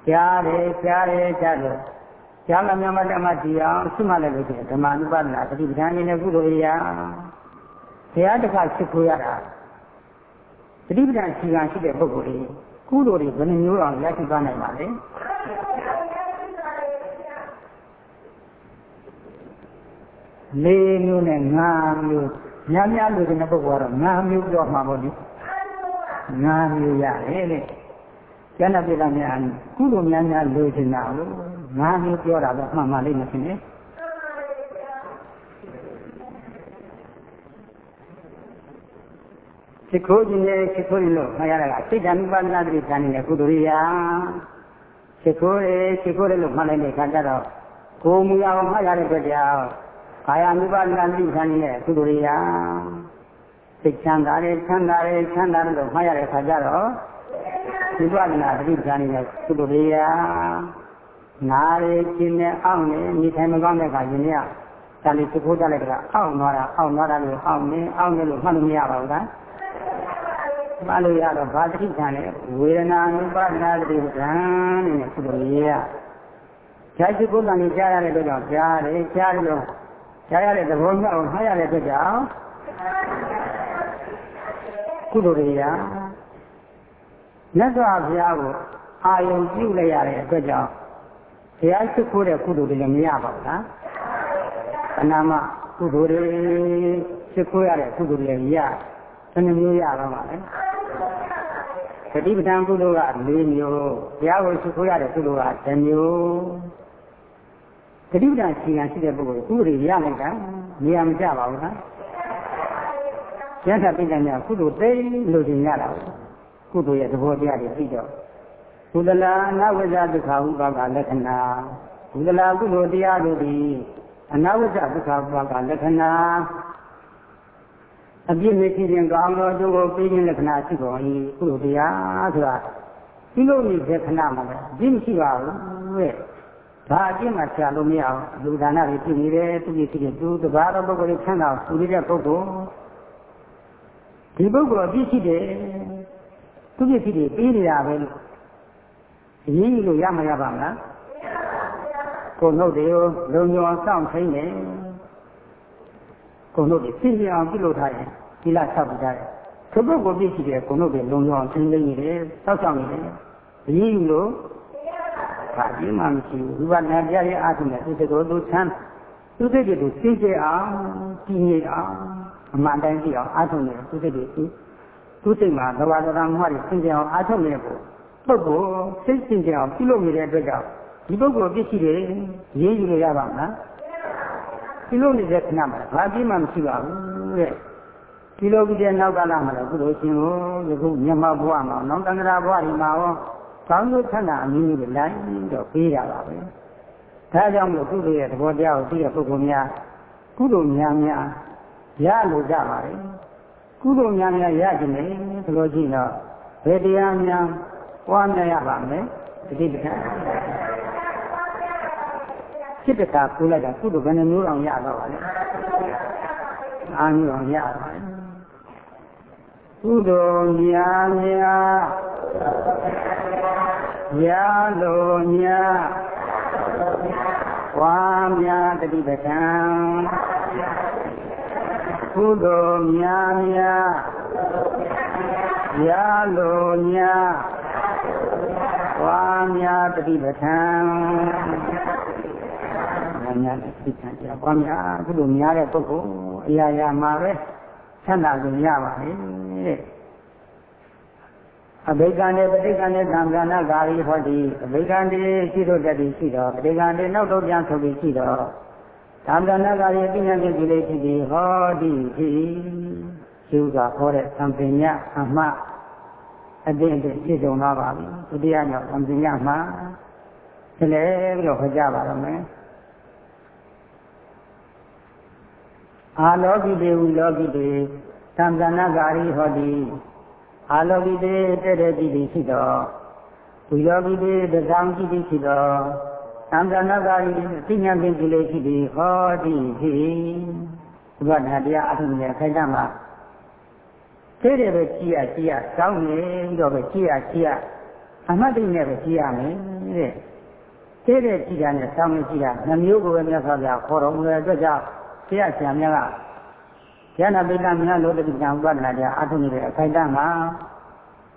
ကြားတယ်ကြားတယ်ကြားတယ် ကြားလာမြတ်ဓမ္မတရားရှိမှလည်းလို့ရှိရင်ဓမ္မ ानु ပါဒနာတတိပဌာန်နဲ့ကုသိုလ်ရာဘုရားတခါရှိခိုးရတာတတိပဌာန်ရှိခံရှိတဲ့ပုဂ္ဂိုလ်တွေကုသိုလ်တွေဘယ်နှမျိုးအောင်ရရှိသွားနိုင်ပါလဲလေးမျိုးနဲ့ငါးမျိုးများများလူတဲ့ပုဂ္ဂိုလ်ကတော့ငါးမျိုးပြောမှာပေါ့လေငါးမျိုးရတယ်တဲ့ကျန်တဲ့ပြည်သားများကုသိုလ်များများလူချင်တာလို့ ငါးမျိုးပြောတာတော့မှန်မှန်လေးမဖြစ်နဲ့စိတ်ခိုးခြင်းနဲ့စိတ်ခိုးရင်လို့မရတာကစိတ်ဓာတ်ဥပါဒနာတိဌာန်နဲ့ကုသိုလ်ရိယာစိတ်ခိုးတယ်စိတ်ခိုးတယ်လို့မှတ်လိုက်တဲ့အခါကျတော့ကိုယ်မူရအောင်မှတ်ရတဲ့အတွက်ကြောင့်ကာယ ानु ပါဒနာတိဌာန်နဲ့ကုသိုလ်ရိယာစိတ်ချမ်းသာတယ်ချမ်းသာတယ်ချမ်းသာတယ်လို့မှတ်ရတဲ့အခါကျတော့ဥပါဒနာတိဌာန်နဲ့ကုသိုလ်ရိယာ နာရီကျင်းနဲ့အောင့်နေနေထိုင်မကောင်းတဲ့အခါယနေ့ကတန်လေးသခိုးကြလိုက်တာအောင့်သွားတာအောင့်သွားတာလို့အောင့်နေအောင့်နေလို့မှတ်လို့မရပါဘူးလားမှတ်လို့ရတော့ဘာသတိခံလဲဝေဒနာနုပါဒနာတိကံနဲ့ခုလိုရေးရဈာတိကုသံကြီးကြားရတဲ့အတွက်ကြောင့်ကြားတယ်ကြားတယ်လို့ကြားရတဲ့သဘောမျိုးအောင်မှားရတဲ့အတွက်ကြောင့်ကုသိုလ်တွေကမြတ်စွာဘုရားကိုအာယုံပြုလိုက်ရတဲ့အတွက်ကြောင့် ဘုရားရှိခိုးတဲ့ကုသိုလ်တွေလည်းမရပါဘူးလားအနာမကုသိုလ်တွေရှိခိုးရတဲ့ကုသိုလ်တွေလည်းရဘယ်နှမျိုးရတော့မှာလဲသတိပဋ္ဌာန်ကုသိုလ်က၄မျိုးဘုရားကိုရှိခိုးရတဲ့ကုသိုလ်က၁မျိုးသတိပဋ္ဌာန်ရှိခံရှိတဲ့ပုဂ္ဂိုလ်ကုသိုလ်တွေရလိုက်တာနေရာမကျပါဘူးလားကျန်တဲ့ပိဋကများကုသိုလ်သိလို့တင်ရတာကုသိုလ်ရဲ့သဘောတရားတွေသိတော့ ကုသလအနဝဇ္ဇဒုက္ခဥပါကလက္ခဏာကုသလကုသိုလ်တရားတို့သည်အနဝဇ္ဇဒုက္ခဥပါကလက္ခဏာအပြည့်မရှိခြင်းကောင်းသောအကျိုးကိုပေးခြင်းလက္ခဏာရှိကုန်၏ကုသိုလ်တရားဆိုတာဒီလိုနေတဲ့ခဏမှာပဲအပြည့်မရှိပါဘူးတဲ့ဒါအပြည့်မှဆရာလို့မရအောင်လူဒါနတွေပြုနေတယ်သူကြီးဖြစ်သူတပါးသောပုဂ္ဂိုလ်တွေဆန်းတာသူနေတဲ့ပုဂ္ဂိုလ်ဒီပုဂ္ဂိုလ်အပြည့်ရှိတယ်သူကြီးဖြစ်ပြီးပေးနေတာပဲလို့အ ရင်ကြီးလို့ရမရပါမလားကိုယ်နှုတ်တွေကိုလုံညောင်စောင့်ထိန်တယ်ကိုယ်နှုတ်တွေသိမြအောင်ပြုလုပ်ထားရင်ဒီလားဆောက်ကြတယ်သူပုဂ္ဂိုလ်ပြည့်ရှိတယ်ကိုယ်နှုတ်တွေလုံညောင်ထိန်သိနေတယ်စောင့်ဆောင်နေတယ်အရင်ကြီးလို့ဘာပြင်းမှမရှိဘူးဝိပဿနာတရားရဲ့အားထုတ်နေသူတို့သူချမ်းသူစိတ်တွေသူစိတ်ကြအောင်ကြည်ငြိမ်အောင်အမှန်တိုင်းကြည့်အောင်အားထုတ်နေတယ်သူစိတ်တွေသူသူစိတ်မှာသဘာဝတရားမှတွေသင်ကြအောင်အားထုတ်နေဖို့ ပုဂ္ဂိုလ်စိတ်သင်ကြအောင်ပြုလုပ်နေတဲ့အတွက်ကြောင့်ဒီပုဂ္ဂိုလ်ပြည့်ရှိတယ်ရေးယူလို့ရပါမလားပြုလုပ်နေတဲ့ခဏမှာဘာပြင်းမှမရှိပါဘူးတဲ့ဒီလိုပြီးတဲ့နောက်ကလာမှာလည်းကုသိုလ်ရှင်ကိုယခုမြတ်မဘဝမှာနောင်တန်ခါဘဝဒီမှာရောကောင်းကျိုးချမ်းသာအမျိုးမျိုးတွေလိုက်တော့ပေးရပါပဲဒါကြောင့်မို့ကုသိုလ်ရဲ့သဘောတရားကိုသိတဲ့ပုဂ္ဂိုလ်များကုသိုလ်များများရလို့ကြပါလေကုသိုလ်များများရခြင်းလေဆိုလို့ရှိရင်တော့ဘယ်တရားများ ပွားများရပါမလဲတတိပဌာန်စိတ္တကာပူလိုက်တာကုသိုလ်ဘယ်နှမျိုးအောင်ရတော့ပါလဲအာမျိုးအောင်ရပါတယ်ကုသိုလ်များများရလိုများဝါများတတိပဌံကုသိုလ်များများရလိုများ ဝါများတတိပဌံများတတိပဌံကြာဝါများကုသိုလ်များတဲ့ပုဂ္ဂိုလ်အရာရာမှာပဲဆန္ဒကိုရပါလေတဲ့အဘိက္ခန္တေပဋိက္ခန္တေသံဃာနာဂါရီဟောတိအဘိက္ခန္တေရှိတို့တည်းရှိတော့ပဋိက္ခန္တေနောက်တော့ပြန်ထုတ်ပြီးရှိတော့သံဃာနာဂါရီအပြဉ္ဉ္စိတ်ဒီလေးဖြစ်ပြီးဟောတိဖြစ်ကျူးကဟောတဲ့သံပညာအမှ အတိအကျပြည့်စုံသွားပါပြီဒုတိယမြောက်သံပညာမှာဒီလေပြီးတော့ဟောကြားပါတော့မယ်အာလောကိတေဝိလောကိတေသံသနာကာရီဟောတိအာလောကိတေတဲ့တဲ့တိတိရှိတော်ဝိလောကိတေတံံတိတိရှိတော်သံသနာကာရီသိဉာဏ်ပင်ကိလေရှိသည်ဟောတိရှိဘုရားတရားအထုံးရဲ့ခိုင်တမှာ သေးတယ်ပဲကြည်ရကြည်ရစောင်းနေပြီးတော့ပဲကြည်ရကြည်ရအမှတ်သိနဲ့ပဲကြည်ရမယ်တဲ့သေးတယ်ကြည်ရနဲ့စောင်းနေကြည်ရနှမျိုးကိုပဲမြတ်စွာဘုရားခေါ်တော်မူတဲ့အတွက်ကြောင့်ဆရာဆရာများကဉာဏပိဋကများလို့တတိယဥပဒနာတရားအထုနေတဲ့အခိုင်အတန့်မှာ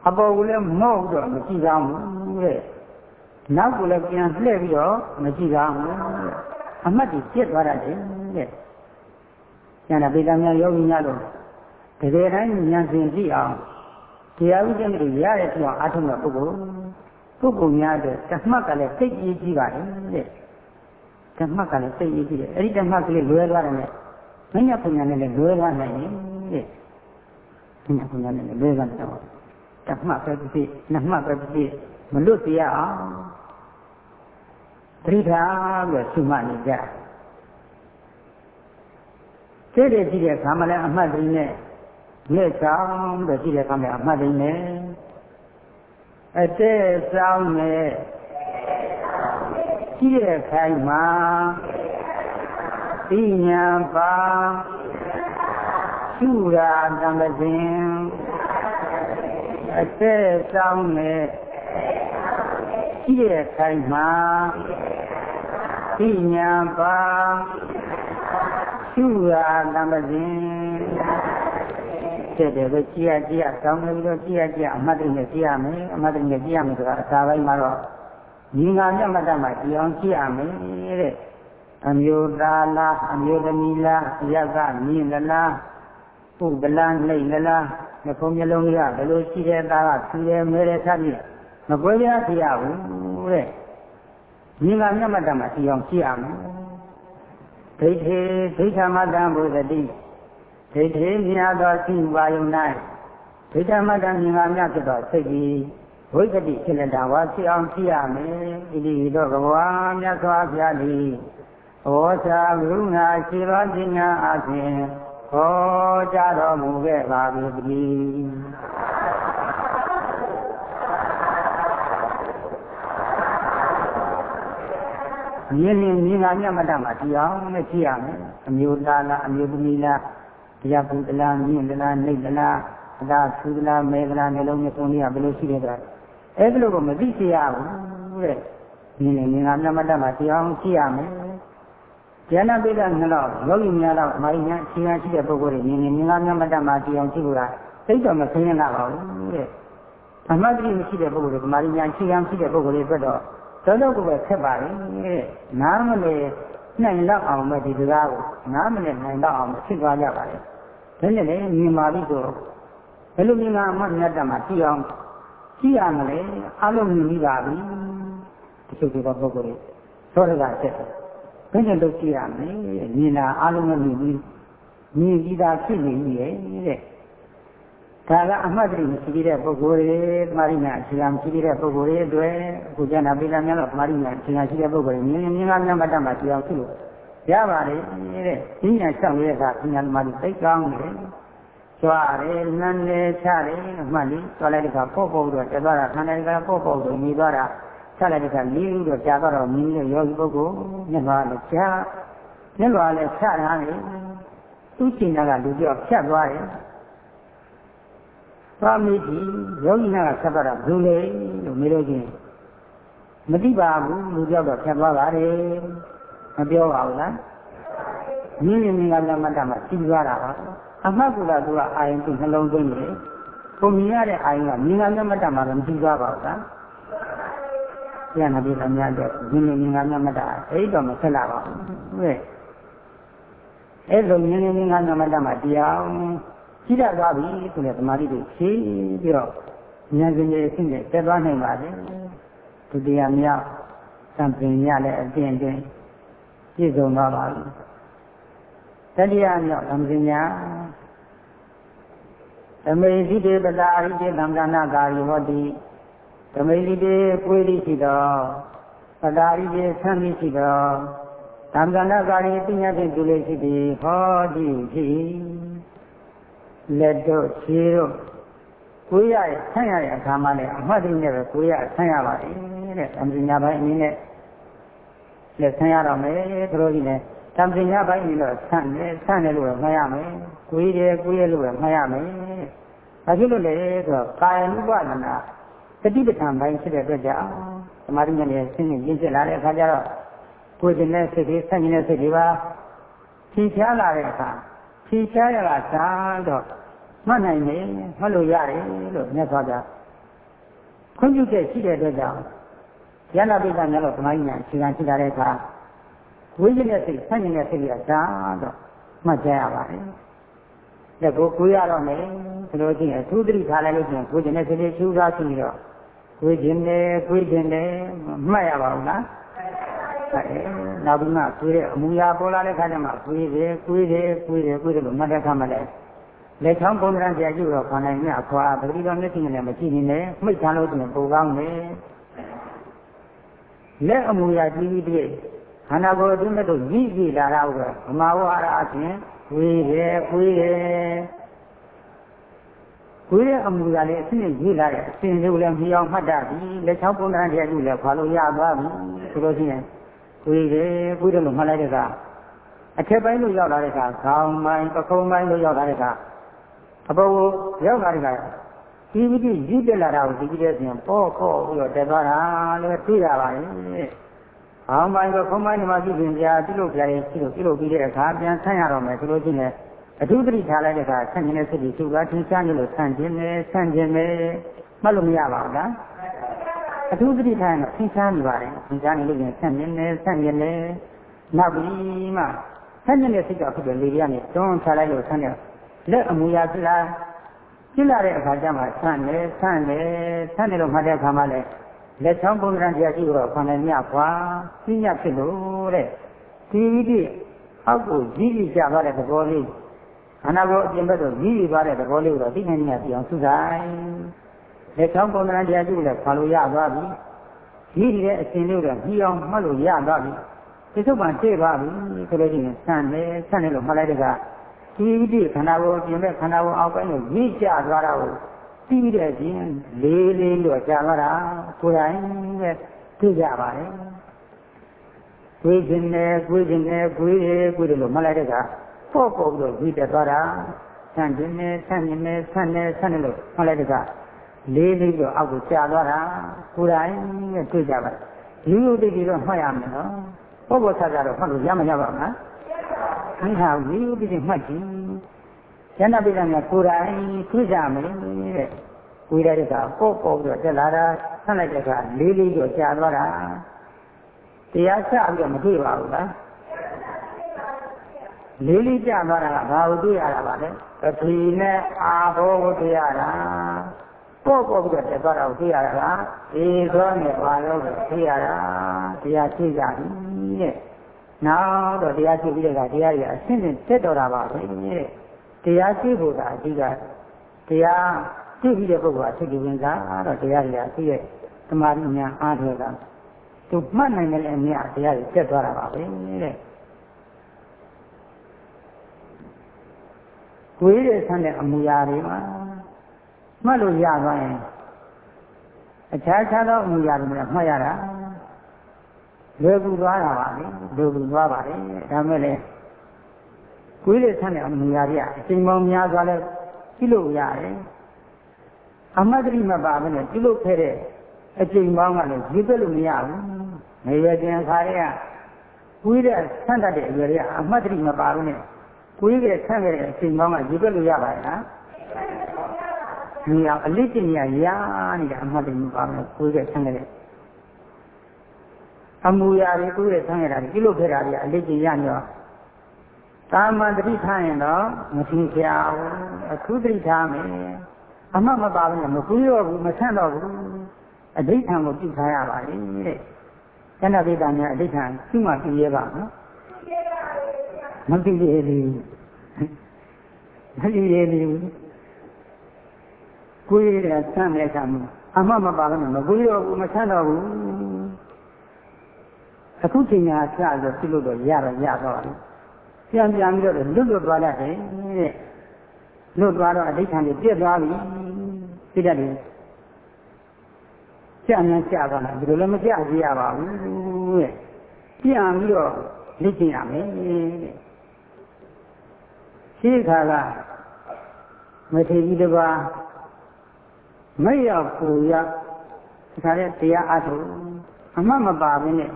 အပေါ်ကလည်းမော့တော့မကြည့်ကောင်းဘူးတဲ့နောက်ကလည်းပြန်လှည့်ပြီးတော့မကြည့်ကောင်းဘူးတဲ့အမှတ်ကြီးပြစ်သွားတယ်တဲ့ဉာဏပိဋကများယောဂီများလို့ တကယ်တိုင်းဉာဏ်စဉ်ကြည့်အောင်တရားဥပဒေတွေရတဲ့သူအထုတဲ့ပုဂ္ဂိုလ်ပုဂ္ဂိုလ်များတဲ့တမှတ်ကလည်းစိတ်ကြီးကြီးပါတယ်တဲ့ဓမ္မကလည်းစိတ်ရေးကြည့်တယ်အဲ့ဒီဓမ္မကလေးလွဲသွားတယ်နဲ့မညာပညာနဲ့လည်းလွဲသွားနိုင်တယ်တဲ့မညာပညာနဲ့လည်းလွဲသွားတယ်တော့ဓမ္မပဲဖြစ်နမပဲဖြစ်မလွတ်တရားအောင်သတိထားပြီးဆုမှနေကြစိတ်တွေကြည့်တဲ့အခါမှလည်းအမှတ်တရင်းနဲ့ လက်ဆောင်ပြီးကြည့်တဲ့အခါမှအမှတ်တရင်းနဲ့အတဲ့ဆောင်နဲ့ရှိတဲ့ခိုင်မှာသိညာပါရှုရာတံပဇင်အသက်ဆောင်နဲ့ရှိတဲ့ခိုင်မှာသိညာပါရှုရာတံပဇင် တဲ့တယ်ပဲကြည်ရကြည်ရဆောင်းနေပြီးတော့ကြည်ရကြည်ရအမှတ်တရနဲ့ကြည်ရမယ်အမှတ်တရနဲ့ကြည်ရမယ်ဆိုတာအစာပိုင်းမှာတော့ညီငါမြတ်မတ္တမှာကြည်အောင်ကြည့်ရမယ်တဲ့အမျိုးသားလားအမျိုးသမီးလားအရကမြင့်လားပုဂ္ဂလနှိမ့်လားနှခုံးမျိုးလုံးကြီးကဘယ်လိုရှိတဲ့သားကဆူတယ်မဲတယ်စသည်မကွဲပြားဖြစ်ရဘူးတဲ့ညီငါမြတ်မတ္တမှာကြည်အောင်ကြည့်ရမယ်ဒိဋ္ဌိဒိဋ္ဌမတ္တဘုဒ္ဓတိ ဒိဋ္ဌိမြာသောရှိပါယုံ၌ဒိဋ္ဌမတ္တညီငါမြတ်ဖြစ်သောစိတ်ကြီးဝိကတိဖြစ်လက်တာဝါဖြစ်အောင်ဖြစ်ရမယ်ဣတိတော့ဘဝမြတ်စွာဘုရားသည်ဩဇာကရုဏာရှိသောပညာအပြင်ဟောကြားတော်မူခဲ့ပါပြီမြင်းနဲ့မြင်းကမြတ်မတ္တမှာတရားနဲ့ကြည့်ရမယ်အမျိုးသားလားအမျိုးသမီးလားတ ရားပုဒ်လားမြင့်လားနှိပ်လားအသာသူလားမဲလားနှလုံးနဲ့သုံးရဘယ်လိုရှိတယ်ဆိုတာအဲ့ဒါလို့မသိစေရဘူးတဲ့ဒီနေ့ငင်္ဂါမြတ်မတ္တမှာတရားအောင်ရှိရမယ်ဉာဏပိဋကနှလောက်ယောဂီများတော့အမိုင်းညာအချင်းရှိတဲ့ပုဂ္ဂိုလ်တွေငင်ငင်ငင်္ဂါမြတ်မတ္တမှာတရားအောင်ရှိလို့လားသိတော့မခင်းရတာပါဘူးတဲ့ဓမ္မတိမရှိတဲ့ပုဂ္ဂိုလ်တွေဓမ္မရိညာရှိရန်ရှိတဲ့ပုဂ္ဂိုလ်တွေအတွက်တော့တော်တော်ကိုပဲခက်ပါလေတဲ့နားမလဲနိုင်တော့အောင်မဲ့ဒီစကားကိုနားမလဲနိုင်တော့အောင်ဖြစ်သွားကြပါလေ ဒါနဲ့လည်းမြင်ပါပြီဆိုဘယ်လိုမြင်မှာအမှတ်မြတ်တမှာကြည့်အောင်ကြည့်ရမလဲအလုံးမြင်ပြီးပါပြီဒီလိုဒီပုဂ္ဂိုလ်တွေသောရကဆက်ဘယ်နဲ့လုပ်ကြည့်ရမလဲမြင်တာအလုံးမမြင်ဘူးမြင်ပြီးသားဖြစ်နေပြီတဲ့ဒါကအမှတ်တရမရှိတဲ့ပုဂ္ဂိုလ်တွေသမာဓိညာအခြေခံမရှိတဲ့ပုဂ္ဂိုလ်တွေအတွက်အခုကျန်တာပိလာများတော့သမာဓိညာအခြေခံရှိတဲ့ပုဂ္ဂိုလ်တွေမြင်မြင်ကမြတ်မတ္တမှာကြည့်အောင်ရှိလို့ ရပါတယ်တဲ့ဉာဏ်လျှောက်ရတဲ့အခါဉာဏ်သမာဓိသိကောင်းတယ်ကြွားတယ်နန်းတယ်ချတယ်မှတ်လိသွားလိုက်တဲ့အခါပေါ့ပေါ့တော့တက်သွားတာခန္ဓာကပေါ့ပေါ့တော့မြည်သွားတာချလိုက်တဲ့အခါလေးပြီးတော့ကြာတော့မြည်တဲ့ယောဂီပုဂ္ဂိုလ်မျက်နှာလည်းချမျက်နှာလည်းချထားတယ်သူ့ချိန်ကလူပြောဖြတ်သွားတယ်သွားမိပြီယောဂီနာကဆက်သွားတာဘယ်လိုလဲလို့မေးလို့ချင်းမသိပါဘူးလူပြောတော့ဖြတ်သွားပါတယ် မပြောပါဘူးလားမြင်းမြင်းကလည်းမတတ်မှစီးသွားတာပါအမှတ်ကသူကအာယုံသူနှလုံးသွင်းတယ်ကိုမြင်ရတဲ့အာယုံကမြင်ကမျက်မှတ်တာမှလည်းမကြည့်သွားပါဘူးလားပြန်လာပြီးတော့များတဲ့မြင်မြင်ကမျက်မှတ်တာအဲ့တော့မဆက်လာပါဘူးဟုတ်အဲ့လိုမြင်မြင်ကမျက်မှတ်တာမှတရားကြီးရသွားပြီဆိုတဲ့သမာဓိတွေဖြည့်ပြီးတော့ဉာဏ်ပညာအဆင့်နဲ့တက်သွားနိုင်ပါတယ်ဒုတိယမြောက်သံပင်ရလည်းအပြင်တွင် ပြည့်စုံသွားပါပြီတတိယမြောက်သံပင်ညာဓမေတိတေပတာရိတေသံဃာနာကာရီဟောတိဓမေတိတေပွေတိရှိတော်ပတာရိတေဆံမိရှိတော်သံဃာနာကာရီပညာဖြင့်ပြုလေရှိသည်ဟောတိဖြစ်လက်တို့ခြေတို့ကိုယ်ရရဲ့ဆန့်ရတဲ့အခါမှလည်းအမှတ်တရနဲ့ပဲကိုယ်ရဆန့်ရပါတယ်တဲ့။အမြင်ညာပိုင်းအနေနဲ့ လက်ဆန့်ရတော့မယ်သူတို့ကြီးလည်းတံပညာပိုင်းအနေနဲ့ဆန့်တယ်ဆန့်တယ်လို့မှတ်ရမယ်။ကိုယ်ရကိုယ်ရလို့ပဲမှတ်ရမယ်။ဘာဖြစ်လို့လဲဆိုတော့ကာယ ानु ပဒနာတတိပဋ္ဌာန်ပိုင်းဖြစ်တဲ့အတွက်ကြောင့်သမာဓိဉာဏ်နဲ့ဆင်းရဲရင့်ကျက်လာတဲ့အခါကျတော့ကိုယ်ကျင်တဲ့စိတ်တွေဆန့်ကျင်တဲ့စိတ်တွေပါဖြေချလာတဲ့အခါဖြေချရတာစားတော့မှတ်နိုင်တယ်မှတ်လို့ရတယ်လို့မြတ်စွာဘုရားခွင့်ပြုချက်ရှိတဲ့အတွက်ကြောင့် ယန္တာပိဋကများလို့သမိုင်းညာအခြေခံရှိလာတဲ့အခါဝိညာဉ်နဲ့စိတ်ဆန့်ကျင်တဲ့စိတ်တွေကဒါတော့မှတ်ကြရပါတယ်။ဒါကိုကိုရတော့မယ်ဒီလိုချင်းအထူးသတိထားလိုက်လို့ချင်းကိုကျင်တဲ့စိတ်တွေချူသားရှိပြီးတော့ကိုကျင်တယ်ကိုကျင်တယ်မှတ်ရပါဘူးလား။အဲနောက်ပြီးမှကိုရဲ့အမူအရာပေါ်လာတဲ့ခါကျမှကိုတယ်ကိုတယ်ကိုတယ်ကိုတယ်လို့မှတ်တဲ့အခါမှလည်းလက်ချောင်းပုံသဏ္ဍာန်ပြကျတော့ခန္ဓာမြအခွာပဂတိတော်မျက်စိနဲ့မရှိနေနဲ့မိတ်ထားလို့ဆိုရင်ပိုကောင်းတယ် လက်အမူအရာကြီးကြီးတည်းခန္ဓာကိုယ်အတွင်းမဲ့တို့ကြီးကြီးလာတာဟုတ်ကဲ့ဗမာဝါဒအပြင်ဝေးတယ်ခွေးတယ်ခွေးတဲ့အမူအရာလေးအစ်နဲ့ရေးလာတဲ့အစဉ်လေးကိုလည်းမြည်အောင်မှတ်တတ်ပြီလက်ချောင်းပုံသဏ္ဍာန်ပြကျလည်းခွာလို့ရသွားပြီဆိုလို့ရှိရင်ခွေးတယ်ခွေးတယ်လို့မှတ်လိုက်တဲ့ကအထက်ပိုင်းလို့ရောက်လာတဲ့အခါခေါင်းပိုင်းပခုံးပိုင်းလို့ရောက်လာတဲ့အခါအပေါ်ကိုရောက်လာတဲ့အခါ ဒီဝိတိရည်တက်လာတာကိုဒီကြည့်တဲ့ပြင်ပေါ့ပေါ့ပြီးတော့တက်သွားတာလည်းသိရပါတယ်။အောင်းပိုင်းကခုံးပိုင်းဒီမှာကြည့်ပြင်ပြာပြုလုပ်ပြရင်ပြုလုပ်ပြုလုပ်ပြီးတဲ့အခါပြန်ဆန့်ရတော့မယ်ဆိုလို့ချင်းလည်းအထူးသတိထားလိုက်တဲ့အခါဆန့်ကျင်တဲ့စိတ်ကြီးသူကထင်ရှားနေလို့ဆန့်ကျင်တယ်ဆန့်ကျင်တယ်မှတ်လို့မရပါဘူးလား။အထူးသတိထားရင်ထင်ရှားနေပါတယ်ထင်ရှားနေလို့ရင်ဆန့်ကျင်တယ်ဆန့်ကျင်တယ်နောက်ပြီးမှဆန့်ကျင်တဲ့စိတ်ကဖြစ်တဲ့လေပြားနဲ့တွန်းချလိုက်လို့ဆန့်တယ်လက်အမူအရာဖြစ်လာ ဖြစ်လာတဲ့အခါကျမှဆန့်တယ်ဆန့်တယ်ဆန့်တယ်လို့မှတ်တဲ့အခါမှလည်းလက်ချောင်းပုံစံတရားရှိတော့ခန္ဓာမြခွာပြညတ်ဖြစ်လို့တဲ့ဒီဒီအောက်ကိုကြီးကြီးကျသွားတဲ့သဘောလေးခန္ဓာကိုယ်အပြင်ဘက်တော့ကြီးကြီးသွားတဲ့သဘောလေးကိုတော့သိနေနေပြအောင်စုဆိုင်လက်ချောင်းပုံစံတရားရှိလည်းခွာလို့ရသွားပြီကြီးကြီးတဲ့အရှင်လေးတော့ကြီးအောင်မှတ်လို့ရသွားပြီဒီစုပ်ပံတည့်သွားပြီဆိုလို့ရှိရင်ဆန့်တယ်ဆန့်တယ်လို့မှတ်လိုက်တဲ့က ဒီဒီခန္ဓာကိုယ်ပြင်မဲ့ခန္ဓာကိုယ်အောက်ပိုင်းကိုရည်ကျသွားတာကိုသိတဲ့ချင်းလေးလေးလို့ကြာသွားတာကိုယ်တိုင်ပဲသိကြပါတယ်ကိုယ်ခြင်းနဲ့ကိုယ်ခြင်းနဲ့ကိုယ်ရယ်ကိုယ်တယ်လို့မှတ်လိုက်တဲ့ကပေါ့ပေါ့ပြီးတော့ပြီးတက်သွားတာဆန့်ခြင်းနဲ့ဆန့်ခြင်းနဲ့ဆန့်နဲ့ဆန့်နဲ့လို့မှတ်လိုက်တဲ့ကလေးလေးတော့အောက်ကိုကြာသွားတာကိုယ်တိုင်ပဲသိကြပါတယ်ရိုးရိုးတည်တည်တော့မှတ်ရမယ်နော်ပေါ့ပေါ့ဆဆတော့မှတ်လို့ရမရပါ့မလား မိဟာဝိဥပိတိမှတ်ကြည့်ဉာဏပိဋကများကိုယ်တိုင်သိကြမယ်တဲ့ဝိရတဲ့ကပေါ့ပေါ့ပြီးတော့တက်လာတာဆက်လိုက်တဲ့ကလေးလေးတော့ကြာသွားတာတရားချပြီးတော့မတွေ့ပါဘူးလားလေးလေးကြာသွားတာကဘာကိုတွေ့ရတာပါလဲပထီနဲ့အာဘောကိုတွေ့ရတာပေါ့ပေါ့ပြီးတော့တက်သွားတာကိုတွေ့ရတာကအေသောနဲ့ဘာလို့တွေ့ရတာတရားသိကြပြီတဲ့ နောက်တော့တရားရှိပြီးတဲ့ကတရားတွေအရှင်းရှင်းတက်တော်တာပါပဲတဲ့တရားရှိဖို့ကအဓိကတရားရှိပြီးတဲ့ပုဂ္ဂိုလ်အဖြစ်ဒီဝင်စားတော့တရားတွေကသူ့ရဲ့သမာဓိများအားထုတ်တာသူမှတ်နိုင်တယ်လည်းအများတရားတွေတက်သွားတာပါပဲတဲ့ကိုယ်ရဲ့ဆန်းတဲ့အမူအရာတွေမှာမှတ်လို့ရသွားရင်အခြားခြားသောအမူအရာတွေမှာမှတ်ရတာ လွယ်ကူသွားတာပါလေလွယ်ကူသွားပါလေဒါမဲ့လေကိုယ်လေးဆန်းတဲ့အမြင်ရရအချိန်ပေါင်းများစွာလဲပြုလို့ရတယ်အမတ်တိမပါဘဲနဲ့ပြုလို့ခဲ့တဲ့အချိန်ပေါင်းကလည်းရေးပြလို့မရဘူးနေရတင်ခါရဲကကိုယ်တဲ့ဆန်းတတ်တဲ့အရွယ်တွေကအမတ်တိမပါဘူးနဲ့ကိုယ်ရဲ့ဆန်းခဲ့တဲ့အချိန်ပေါင်းကရေးပြလို့ရပါရဲ့လားဒီအောင်အလေးကျင့်ရရနေတဲ့အမတ်တိမပါဘူးကိုယ်ရဲ့ဆန်းခဲ့တဲ့ အမူအရာတွေကိုယ့်ရဲ့ဆန်းရတာပြုလုပ်ခဲ့တာတွေအလေးကျင့်ရနေတော့တာမန်တတိထားရင်တော့မသင်ကြဘူးအခုတတိထားမယ်အမှတ်မပါဘူးမကူးရောဘူးမဆန့်တော့ဘူးအဋိဋ္ဌံကိုပြုထားရပါလေတဲ့ကျန်တဲ့ပိဋကများအဋိဋ္ဌံပြုမှပြုရပါနော်မပြုရသေးဘူးမပြုရသေးဘူးကိုယ်ရဆန့်တဲ့အခါမှာအမှမပါလို့မကိုယ်ရောမဆန့်တော့ဘူး အခုချိန်ညာဆဆိုပြုလို့တော့ရတော့ရတော့တယ်ပြန်ပြန်ပြီးတော့လွတ်လွတ်သွားတတ်တယ်တဲ့လွတ်သွားတော့အဋ္ဌာန်ကြီးပြက်သွားပြီပြက်တတ်တယ်ကြာမြန်ကြာသွားတာဒီလိုလည်းမကြာကြရပါဘူးတဲ့ပြန်ပြီးတော့လေ့ကျင့်ရမယ်တဲ့ရှိခါကမထေကြီးတစ်ပါးမရောက်ပူရဒီခါတဲ့တရားအထုအမှတ်မပါဘဲနဲ့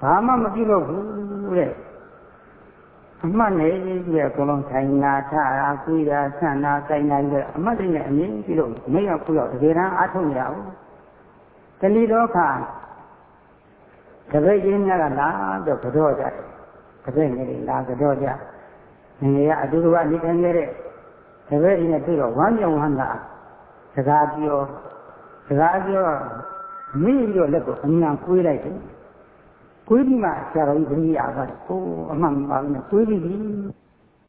ဘာမှမပြုလုပ်ဘူးတဲ့အမှတ်နဲ့ပြည့်အကုန်လုံးထိုင်နာထရာကုရာဆန္နာကိုင်နာပြီးအမှတ်တွေနဲ့အမြင်ပြုလို့မရောက်ဘူးတော့တကယ်တမ်းအထုနေရဘူးတဏီတော့ခါတပည့်ကြီးများကလာတော့ကြောကြတယ်တပည့်ငယ်တွေလာကြောကြငယ်ကအတူတူကနေထိုင်နေတဲ့တပည့်ကြီးနဲ့တွေ့တော့ဝမ်းမြောက်ဝမ်းသာစကားပြောစကားပြောမိပြီးတော့လက်ကိုအမြန်ကွေးလိုက်တယ် ကွေးပြီးမှဆရာတော်ကြီးတတိယပါတယ်ဟိုအမှန်ပါဘူးနဲ့ကွေးပြီးပြီ